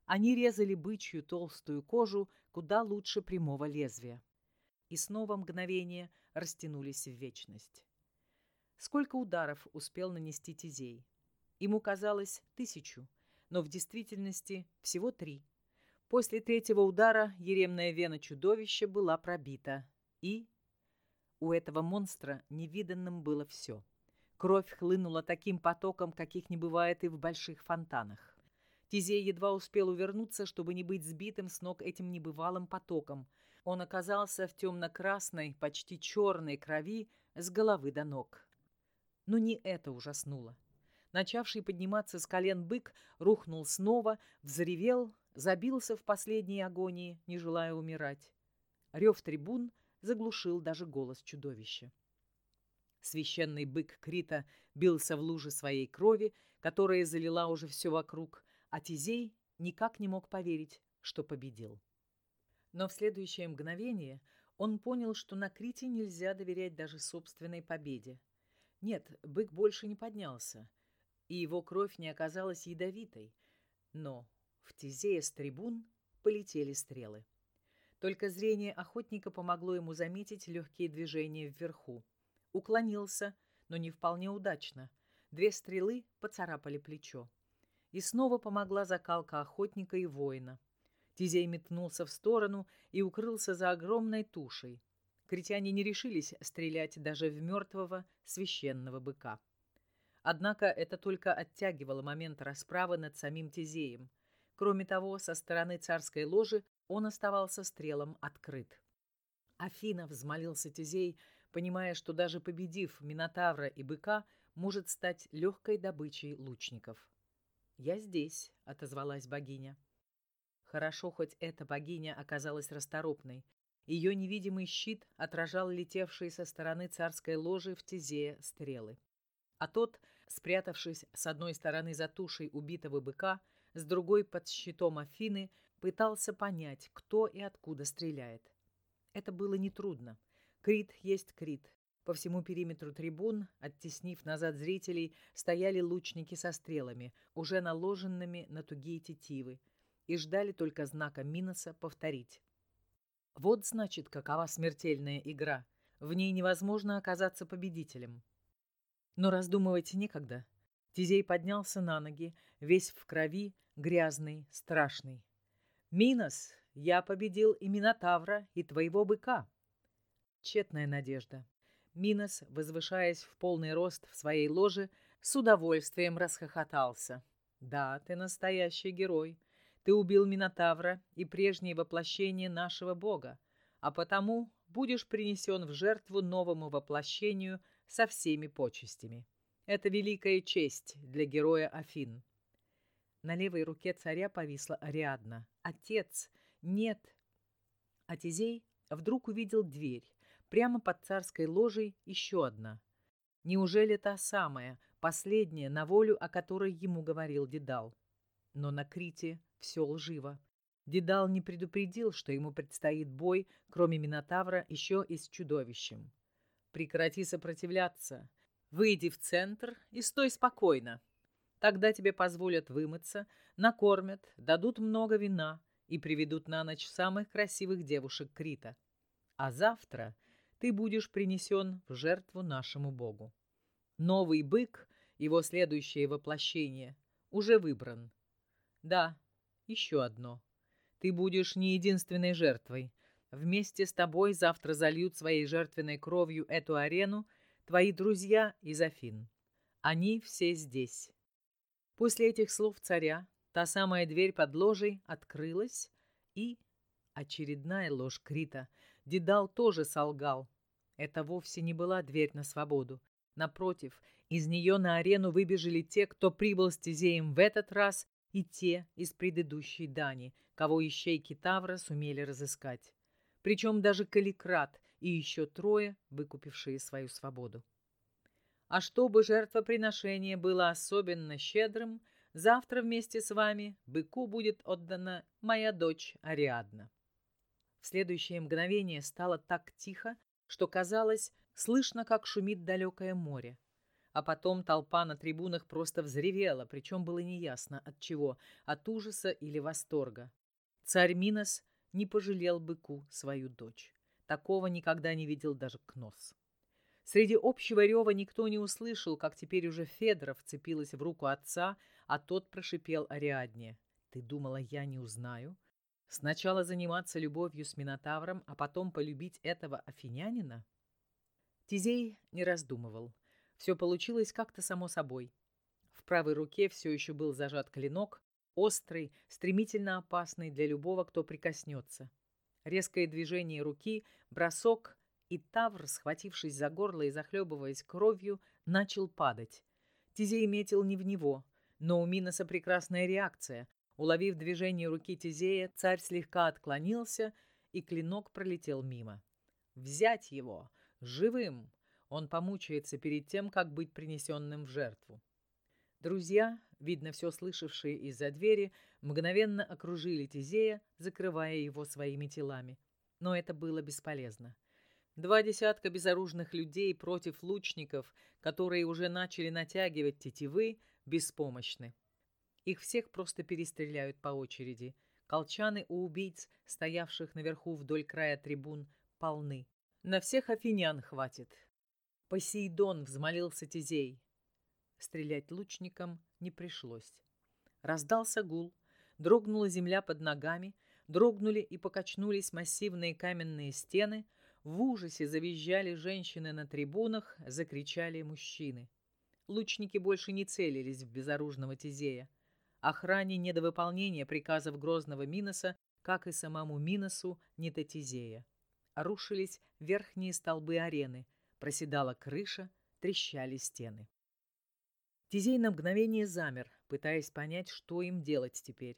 Они резали бычью толстую кожу куда лучше прямого лезвия. И снова мгновение растянулись в вечность. Сколько ударов успел нанести Тизей? Ему казалось тысячу, но в действительности всего три. После третьего удара еремная вена чудовища была пробита. И у этого монстра невиданным было все. Кровь хлынула таким потоком, каких не бывает и в больших фонтанах. Тизей едва успел увернуться, чтобы не быть сбитым с ног этим небывалым потоком. Он оказался в темно-красной, почти черной крови с головы до ног. Но не это ужаснуло. Начавший подниматься с колен бык рухнул снова, взревел, забился в последней агонии, не желая умирать. Рев трибун заглушил даже голос чудовища. Священный бык Крита бился в луже своей крови, которая залила уже все вокруг, а Тизей никак не мог поверить, что победил. Но в следующее мгновение он понял, что на Крите нельзя доверять даже собственной победе. Нет, бык больше не поднялся, и его кровь не оказалась ядовитой, но в Тизея с трибун полетели стрелы. Только зрение охотника помогло ему заметить легкие движения вверху. Уклонился, но не вполне удачно. Две стрелы поцарапали плечо. И снова помогла закалка охотника и воина. Тизей метнулся в сторону и укрылся за огромной тушей. Критяне не решились стрелять даже в мертвого священного быка. Однако это только оттягивало момент расправы над самим Тизеем. Кроме того, со стороны царской ложи он оставался стрелом открыт. Афина взмолился Тизей, понимая, что даже победив Минотавра и быка, может стать легкой добычей лучников. «Я здесь», — отозвалась богиня. Хорошо, хоть эта богиня оказалась расторопной. Ее невидимый щит отражал летевшие со стороны царской ложи в Тизея стрелы. А тот, спрятавшись с одной стороны за тушей убитого быка, с другой под щитом Афины, пытался понять, кто и откуда стреляет. Это было нетрудно. Крит есть Крит. По всему периметру трибун, оттеснив назад зрителей, стояли лучники со стрелами, уже наложенными на тугие тетивы, и ждали только знака Миноса повторить. Вот значит, какова смертельная игра. В ней невозможно оказаться победителем. Но раздумывать некогда. Тизей поднялся на ноги, весь в крови, грязный, страшный. «Минос, я победил и Минотавра, и твоего быка!» Тщетная надежда. Минос, возвышаясь в полный рост в своей ложе, с удовольствием расхохотался. «Да, ты настоящий герой. Ты убил Минотавра и прежнее воплощение нашего бога, а потому будешь принесен в жертву новому воплощению со всеми почестями. Это великая честь для героя Афин. На левой руке царя повисла Ариадна. Отец! Нет! Атизей вдруг увидел дверь. Прямо под царской ложей еще одна. Неужели та самая, последняя, на волю, о которой ему говорил Дедал? Но на Крите все лживо. Дедал не предупредил, что ему предстоит бой, кроме Минотавра, еще и с чудовищем. «Прекрати сопротивляться. Выйди в центр и стой спокойно. Тогда тебе позволят вымыться, накормят, дадут много вина и приведут на ночь самых красивых девушек Крита. А завтра ты будешь принесен в жертву нашему Богу. Новый бык, его следующее воплощение, уже выбран. Да, еще одно. Ты будешь не единственной жертвой. Вместе с тобой завтра зальют своей жертвенной кровью эту арену твои друзья из Афин. Они все здесь. После этих слов царя та самая дверь под ложей открылась, и очередная ложь Крита. Дедал тоже солгал. Это вовсе не была дверь на свободу. Напротив, из нее на арену выбежали те, кто прибыл с Тизеем в этот раз и те из предыдущей Дани, кого ищейки Тавра сумели разыскать. Причем даже Каликрат и еще трое, выкупившие свою свободу. А чтобы жертвоприношение было особенно щедрым, завтра вместе с вами быку будет отдана моя дочь Ариадна. В следующее мгновение стало так тихо, что казалось, слышно, как шумит далекое море. А потом толпа на трибунах просто взревела, причем было неясно от чего, от ужаса или восторга. Царь Минос не пожалел быку свою дочь. Такого никогда не видел даже Кнос. Среди общего рева никто не услышал, как теперь уже Федора вцепилась в руку отца, а тот прошипел Ариадне. «Ты думала, я не узнаю? Сначала заниматься любовью с Минотавром, а потом полюбить этого афинянина?» Тизей не раздумывал. Все получилось как-то само собой. В правой руке все еще был зажат клинок, острый, стремительно опасный для любого, кто прикоснется. Резкое движение руки, бросок, и Тавр, схватившись за горло и захлебываясь кровью, начал падать. Тизей метил не в него, но у Миноса прекрасная реакция. Уловив движение руки Тизея, царь слегка отклонился, и клинок пролетел мимо. «Взять его! Живым!» Он помучается перед тем, как быть принесенным в жертву. Друзья, видно все слышавшие из-за двери, мгновенно окружили Тизея, закрывая его своими телами. Но это было бесполезно. Два десятка безоружных людей против лучников, которые уже начали натягивать тетивы, беспомощны. Их всех просто перестреляют по очереди. Колчаны у убийц, стоявших наверху вдоль края трибун, полны. На всех афинян хватит. Посейдон взмолился Тизей. Стрелять лучникам не пришлось. Раздался гул, дрогнула земля под ногами, дрогнули и покачнулись массивные каменные стены, в ужасе завизжали женщины на трибунах, закричали мужчины. Лучники больше не целились в безоружного Тизея. Охране не до выполнения приказов грозного Миноса, как и самому Миносу, не до Тизея. Рушились верхние столбы арены, проседала крыша, трещали стены. Тизей на мгновение замер, пытаясь понять, что им делать теперь.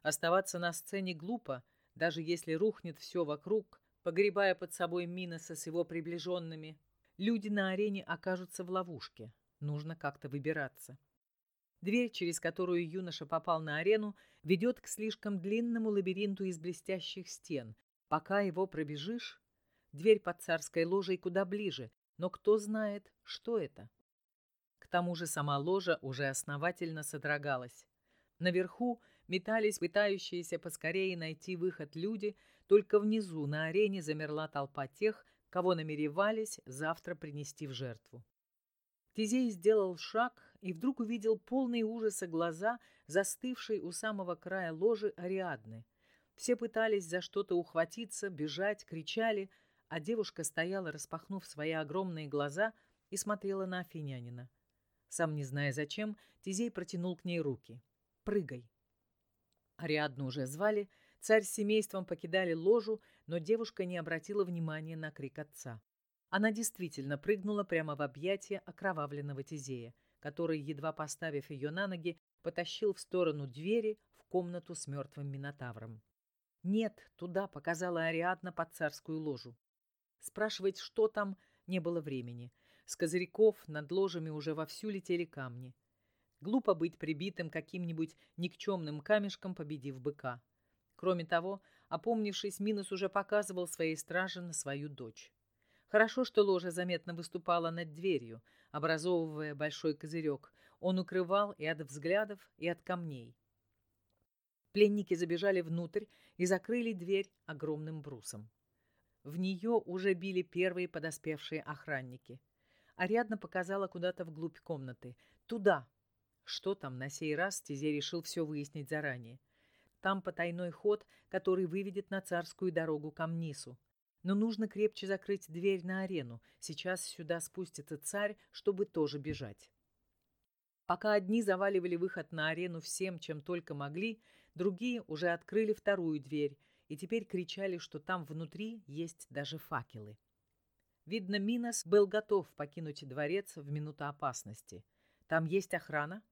Оставаться на сцене глупо, даже если рухнет все вокруг, погребая под собой Миноса с его приближенными. Люди на арене окажутся в ловушке. Нужно как-то выбираться. Дверь, через которую юноша попал на арену, ведет к слишком длинному лабиринту из блестящих стен. Пока его пробежишь, дверь под царской ложей куда ближе, но кто знает, что это. К тому же сама ложа уже основательно содрогалась. Наверху метались пытающиеся поскорее найти выход люди, только внизу на арене замерла толпа тех, кого намеревались завтра принести в жертву. Тизей сделал шаг и вдруг увидел полные ужаса глаза, застывшей у самого края ложи Ариадны. Все пытались за что-то ухватиться, бежать, кричали, а девушка стояла, распахнув свои огромные глаза, и смотрела на афинянина. Сам не зная зачем, Тизей протянул к ней руки. «Прыгай!» Ариадну уже звали, царь с семейством покидали ложу, но девушка не обратила внимания на крик отца. Она действительно прыгнула прямо в объятия окровавленного Тизея, который, едва поставив ее на ноги, потащил в сторону двери в комнату с мертвым Минотавром. «Нет, туда», — показала Ариадна под царскую ложу. Спрашивать, что там, не было времени. С козырьков над ложами уже вовсю летели камни. Глупо быть прибитым каким-нибудь никчемным камешком, победив быка. Кроме того, опомнившись, Минус уже показывал своей страже на свою дочь. Хорошо, что ложа заметно выступала над дверью, образовывая большой козырек. Он укрывал и от взглядов, и от камней. Пленники забежали внутрь и закрыли дверь огромным брусом. В нее уже били первые подоспевшие охранники. Ариадна показала куда-то вглубь комнаты. «Туда!» Что там на сей раз Тизей решил все выяснить заранее. Там потайной ход, который выведет на царскую дорогу к Амнису. Но нужно крепче закрыть дверь на арену. Сейчас сюда спустится царь, чтобы тоже бежать. Пока одни заваливали выход на арену всем, чем только могли, другие уже открыли вторую дверь и теперь кричали, что там внутри есть даже факелы. Видно, Минос был готов покинуть дворец в минуту опасности. Там есть охрана?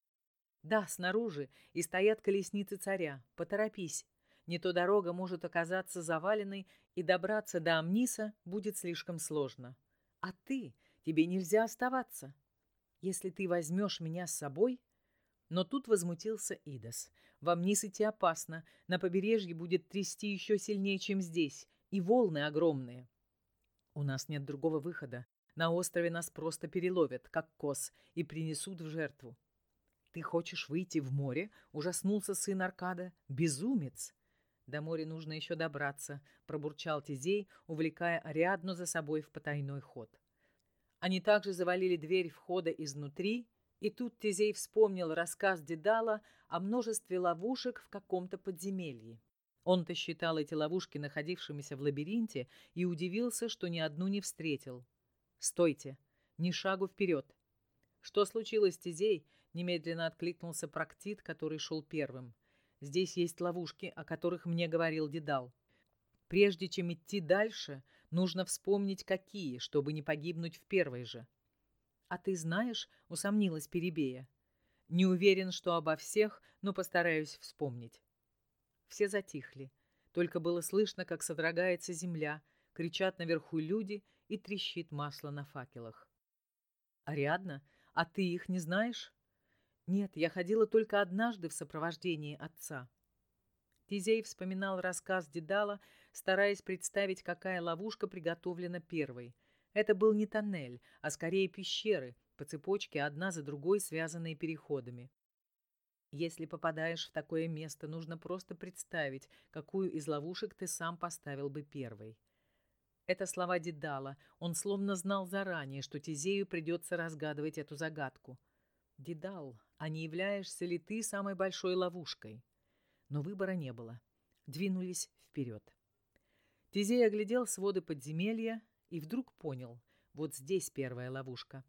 Да, снаружи, и стоят колесницы царя. Поторопись. Не то дорога может оказаться заваленной, и добраться до Амниса будет слишком сложно. А ты, тебе нельзя оставаться. Если ты возьмешь меня с собой... Но тут возмутился Идас. В Амнис идти опасно, на побережье будет трясти еще сильнее, чем здесь, и волны огромные. У нас нет другого выхода. На острове нас просто переловят, как коз, и принесут в жертву. Ты хочешь выйти в море? Ужаснулся сын Аркада. Безумец! До моря нужно еще добраться, пробурчал Тизей, увлекая Ариадну за собой в потайной ход. Они также завалили дверь входа изнутри, и тут Тизей вспомнил рассказ Дедала о множестве ловушек в каком-то подземелье. Он-то считал эти ловушки находившимися в лабиринте и удивился, что ни одну не встретил. «Стойте! Ни шагу вперед!» «Что случилось, Тизей?» — немедленно откликнулся Проктит, который шел первым. Здесь есть ловушки, о которых мне говорил Дедал. Прежде чем идти дальше, нужно вспомнить, какие, чтобы не погибнуть в первой же. А ты знаешь, усомнилась Перебея. Не уверен, что обо всех, но постараюсь вспомнить. Все затихли. Только было слышно, как содрогается земля, кричат наверху люди и трещит масло на факелах. «Ариадна, а ты их не знаешь?» Нет, я ходила только однажды в сопровождении отца. Тизей вспоминал рассказ Дедала, стараясь представить, какая ловушка приготовлена первой. Это был не тоннель, а скорее пещеры, по цепочке одна за другой связанные переходами. Если попадаешь в такое место, нужно просто представить, какую из ловушек ты сам поставил бы первой. Это слова Дедала. Он словно знал заранее, что Тизею придется разгадывать эту загадку. Дедал, а не являешься ли ты самой большой ловушкой? Но выбора не было. Двинулись вперед. Тизей оглядел своды подземелья и вдруг понял, вот здесь первая ловушка.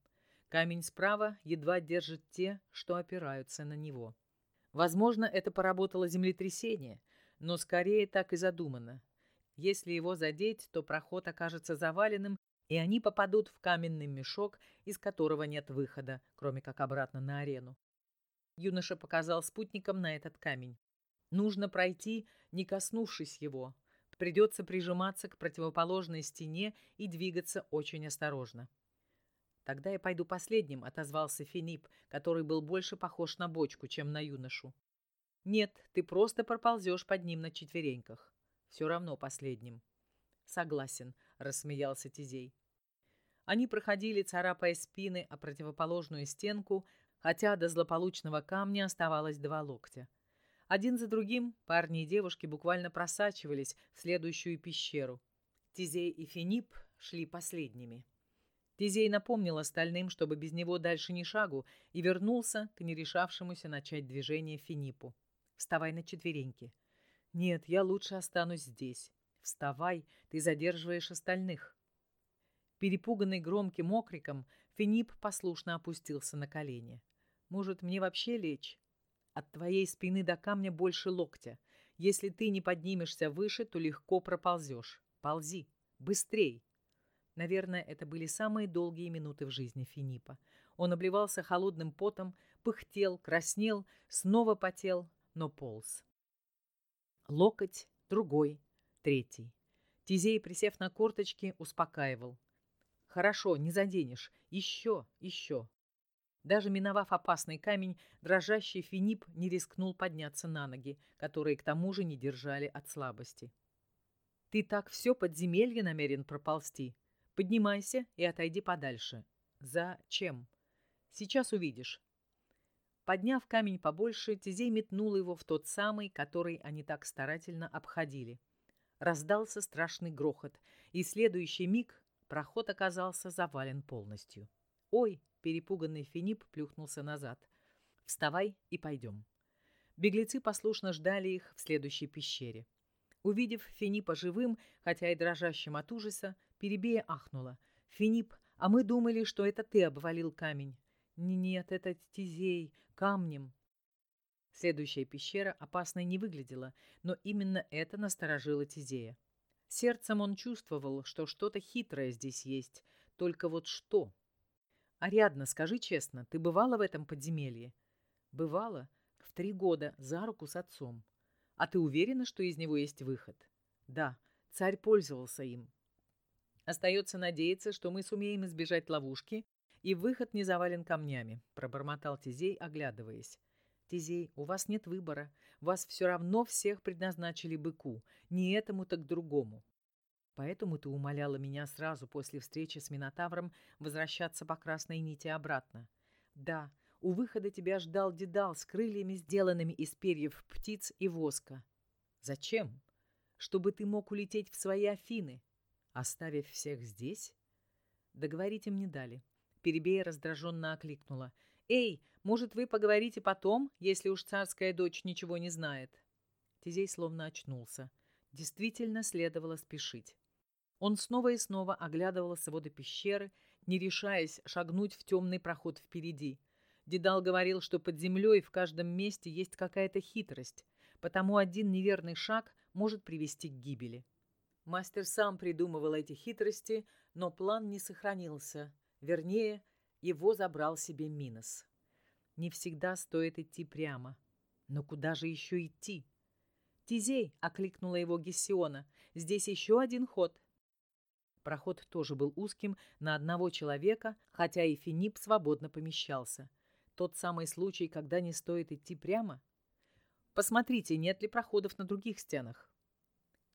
Камень справа едва держит те, что опираются на него. Возможно, это поработало землетрясение, но скорее так и задумано. Если его задеть, то проход окажется заваленным, и они попадут в каменный мешок, из которого нет выхода, кроме как обратно на арену. Юноша показал спутникам на этот камень. Нужно пройти, не коснувшись его. Придется прижиматься к противоположной стене и двигаться очень осторожно. «Тогда я пойду последним», — отозвался Финип, который был больше похож на бочку, чем на юношу. «Нет, ты просто проползешь под ним на четвереньках. Все равно последним». «Согласен», — рассмеялся Тизей. Они проходили, царапая спины о противоположную стенку, хотя до злополучного камня оставалось два локтя. Один за другим парни и девушки буквально просачивались в следующую пещеру. Тизей и Финип шли последними. Тизей напомнил остальным, чтобы без него дальше ни шагу, и вернулся к нерешавшемуся начать движение Финипу. «Вставай на четвереньки». «Нет, я лучше останусь здесь. Вставай, ты задерживаешь остальных». Перепуганный громким окриком, Финип послушно опустился на колени. «Может, мне вообще лечь?» От твоей спины до камня больше локтя. Если ты не поднимешься выше, то легко проползешь. Ползи. Быстрей. Наверное, это были самые долгие минуты в жизни Финипа. Он обливался холодным потом, пыхтел, краснел, снова потел, но полз. Локоть, другой, третий. Тизей, присев на корточки, успокаивал. «Хорошо, не заденешь. Еще, еще. Даже миновав опасный камень, дрожащий Финип не рискнул подняться на ноги, которые к тому же не держали от слабости. «Ты так все подземелье намерен проползти? Поднимайся и отойди подальше. Зачем? Сейчас увидишь». Подняв камень побольше, Тизей метнул его в тот самый, который они так старательно обходили. Раздался страшный грохот, и следующий миг проход оказался завален полностью. «Ой!» Перепуганный Финип плюхнулся назад. «Вставай и пойдем». Беглецы послушно ждали их в следующей пещере. Увидев Финипа живым, хотя и дрожащим от ужаса, Перебея ахнула. «Финип, а мы думали, что это ты обвалил камень». «Нет, это Тизей, камнем». Следующая пещера опасной не выглядела, но именно это насторожило Тизея. Сердцем он чувствовал, что что-то хитрое здесь есть, только вот что? «Ариадна, скажи честно, ты бывала в этом подземелье?» «Бывала. В три года, за руку с отцом. А ты уверена, что из него есть выход?» «Да, царь пользовался им. Остается надеяться, что мы сумеем избежать ловушки, и выход не завален камнями», — пробормотал Тизей, оглядываясь. «Тизей, у вас нет выбора. Вас все равно всех предназначили быку. Не этому, так другому. Поэтому ты умоляла меня сразу после встречи с Минотавром возвращаться по красной нити обратно. Да, у выхода тебя ждал Дедал с крыльями, сделанными из перьев птиц и воска. Зачем? Чтобы ты мог улететь в свои Афины, оставив всех здесь? Договорить им не дали. Перебея раздраженно окликнула. «Эй, может, вы поговорите потом, если уж царская дочь ничего не знает?» Тизей словно очнулся. Действительно следовало спешить. Он снова и снова оглядывал своды пещеры, не решаясь шагнуть в темный проход впереди. Дедал говорил, что под землей в каждом месте есть какая-то хитрость, потому один неверный шаг может привести к гибели. Мастер сам придумывал эти хитрости, но план не сохранился. Вернее, его забрал себе Минос. Не всегда стоит идти прямо. Но куда же еще идти? «Тизей!» — окликнула его Гессиона. «Здесь еще один ход. Проход тоже был узким на одного человека, хотя и Финип свободно помещался. Тот самый случай, когда не стоит идти прямо. Посмотрите, нет ли проходов на других стенах.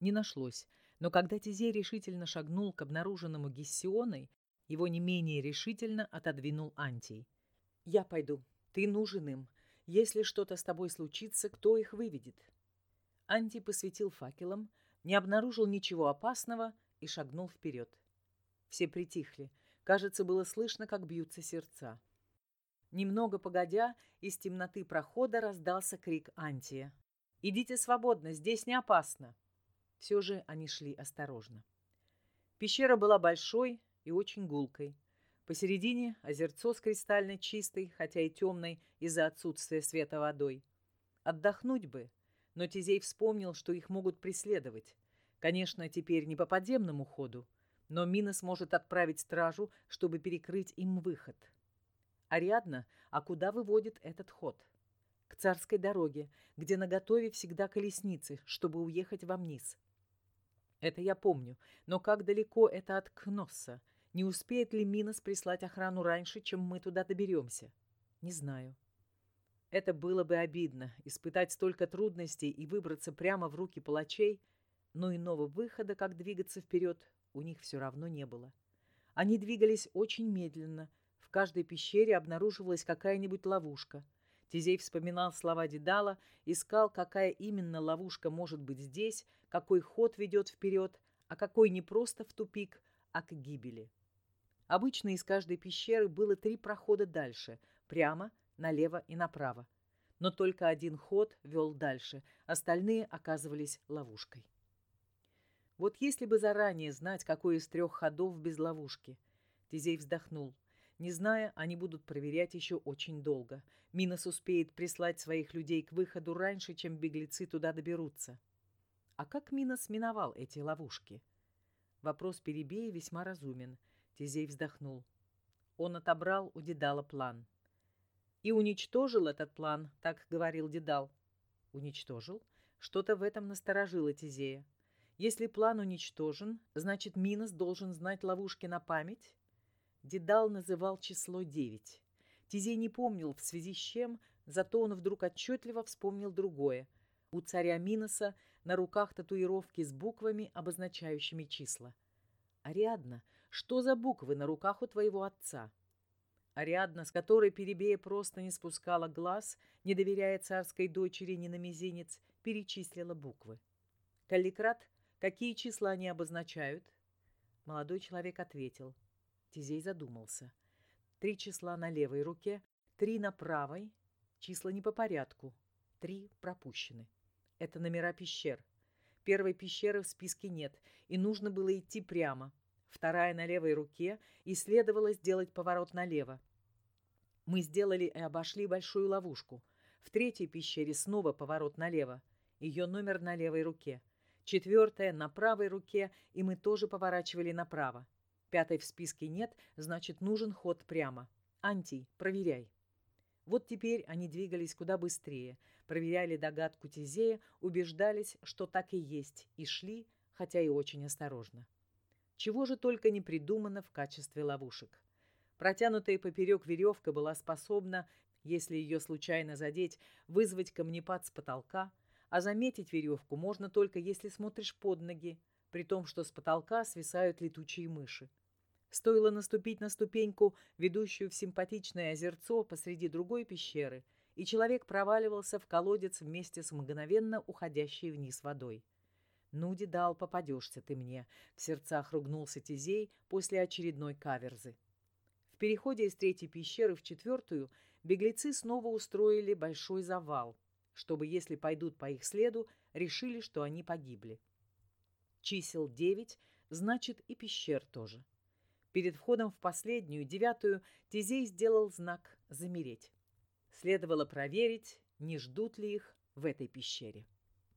Не нашлось. Но когда Тизей решительно шагнул к обнаруженному Гессионой, его не менее решительно отодвинул Антий. «Я пойду. Ты нужен им. Если что-то с тобой случится, кто их выведет?» Антий посветил факелом, не обнаружил ничего опасного и шагнул вперед. Все притихли. Кажется, было слышно, как бьются сердца. Немного погодя, из темноты прохода раздался крик Антия. «Идите свободно, здесь не опасно!» Все же они шли осторожно. Пещера была большой и очень гулкой. Посередине озерцо с кристально чистой, хотя и темной из-за отсутствия света водой. Отдохнуть бы, но Тизей вспомнил, что их могут преследовать. Конечно, теперь не по подземному ходу, но Мина сможет отправить стражу, чтобы перекрыть им выход. Ариадна, а куда выводит этот ход? К царской дороге, где наготове всегда колесницы, чтобы уехать во вниз. Это я помню, но как далеко это от Кносса? Не успеет ли Минос прислать охрану раньше, чем мы туда доберемся? Не знаю. Это было бы обидно, испытать столько трудностей и выбраться прямо в руки палачей, но иного выхода, как двигаться вперед, у них все равно не было. Они двигались очень медленно, в каждой пещере обнаруживалась какая-нибудь ловушка – Тизей вспоминал слова Дедала, искал, какая именно ловушка может быть здесь, какой ход ведет вперед, а какой не просто в тупик, а к гибели. Обычно из каждой пещеры было три прохода дальше, прямо, налево и направо. Но только один ход вел дальше, остальные оказывались ловушкой. Вот если бы заранее знать, какой из трех ходов без ловушки. Тизей вздохнул – не зная, они будут проверять еще очень долго. Минос успеет прислать своих людей к выходу раньше, чем беглецы туда доберутся. А как Минос миновал эти ловушки? Вопрос Перебея весьма разумен. Тизей вздохнул. Он отобрал у Дедала план. И уничтожил этот план, так говорил Дедал. Уничтожил? Что-то в этом насторожило Тизея. Если план уничтожен, значит Минос должен знать ловушки на память? Дедал называл число девять. Тизей не помнил, в связи с чем, зато он вдруг отчетливо вспомнил другое. У царя Миноса на руках татуировки с буквами, обозначающими числа. «Ариадна, что за буквы на руках у твоего отца?» Ариадна, с которой Перебея просто не спускала глаз, не доверяя царской дочери ни на мизинец, перечислила буквы. «Каликрат, какие числа они обозначают?» Молодой человек ответил – Тизей задумался. Три числа на левой руке, три на правой. Числа не по порядку. Три пропущены. Это номера пещер. Первой пещеры в списке нет, и нужно было идти прямо. Вторая на левой руке, и следовало сделать поворот налево. Мы сделали и обошли большую ловушку. В третьей пещере снова поворот налево. Ее номер на левой руке. Четвертая на правой руке, и мы тоже поворачивали направо. Пятой в списке нет, значит, нужен ход прямо. Антий, проверяй. Вот теперь они двигались куда быстрее, проверяли догадку Тизея, убеждались, что так и есть, и шли, хотя и очень осторожно. Чего же только не придумано в качестве ловушек. Протянутая поперек веревка была способна, если ее случайно задеть, вызвать камнепад с потолка, а заметить веревку можно только если смотришь под ноги, при том, что с потолка свисают летучие мыши. Стоило наступить на ступеньку, ведущую в симпатичное озерцо посреди другой пещеры, и человек проваливался в колодец вместе с мгновенно уходящей вниз водой. «Ну, дедал, попадешься ты мне», — в сердцах ругнулся Тизей после очередной каверзы. В переходе из третьей пещеры в четвертую беглецы снова устроили большой завал, чтобы, если пойдут по их следу, решили, что они погибли. Чисел девять, значит и пещер тоже. Перед входом в последнюю, девятую, Тизей сделал знак «Замереть». Следовало проверить, не ждут ли их в этой пещере.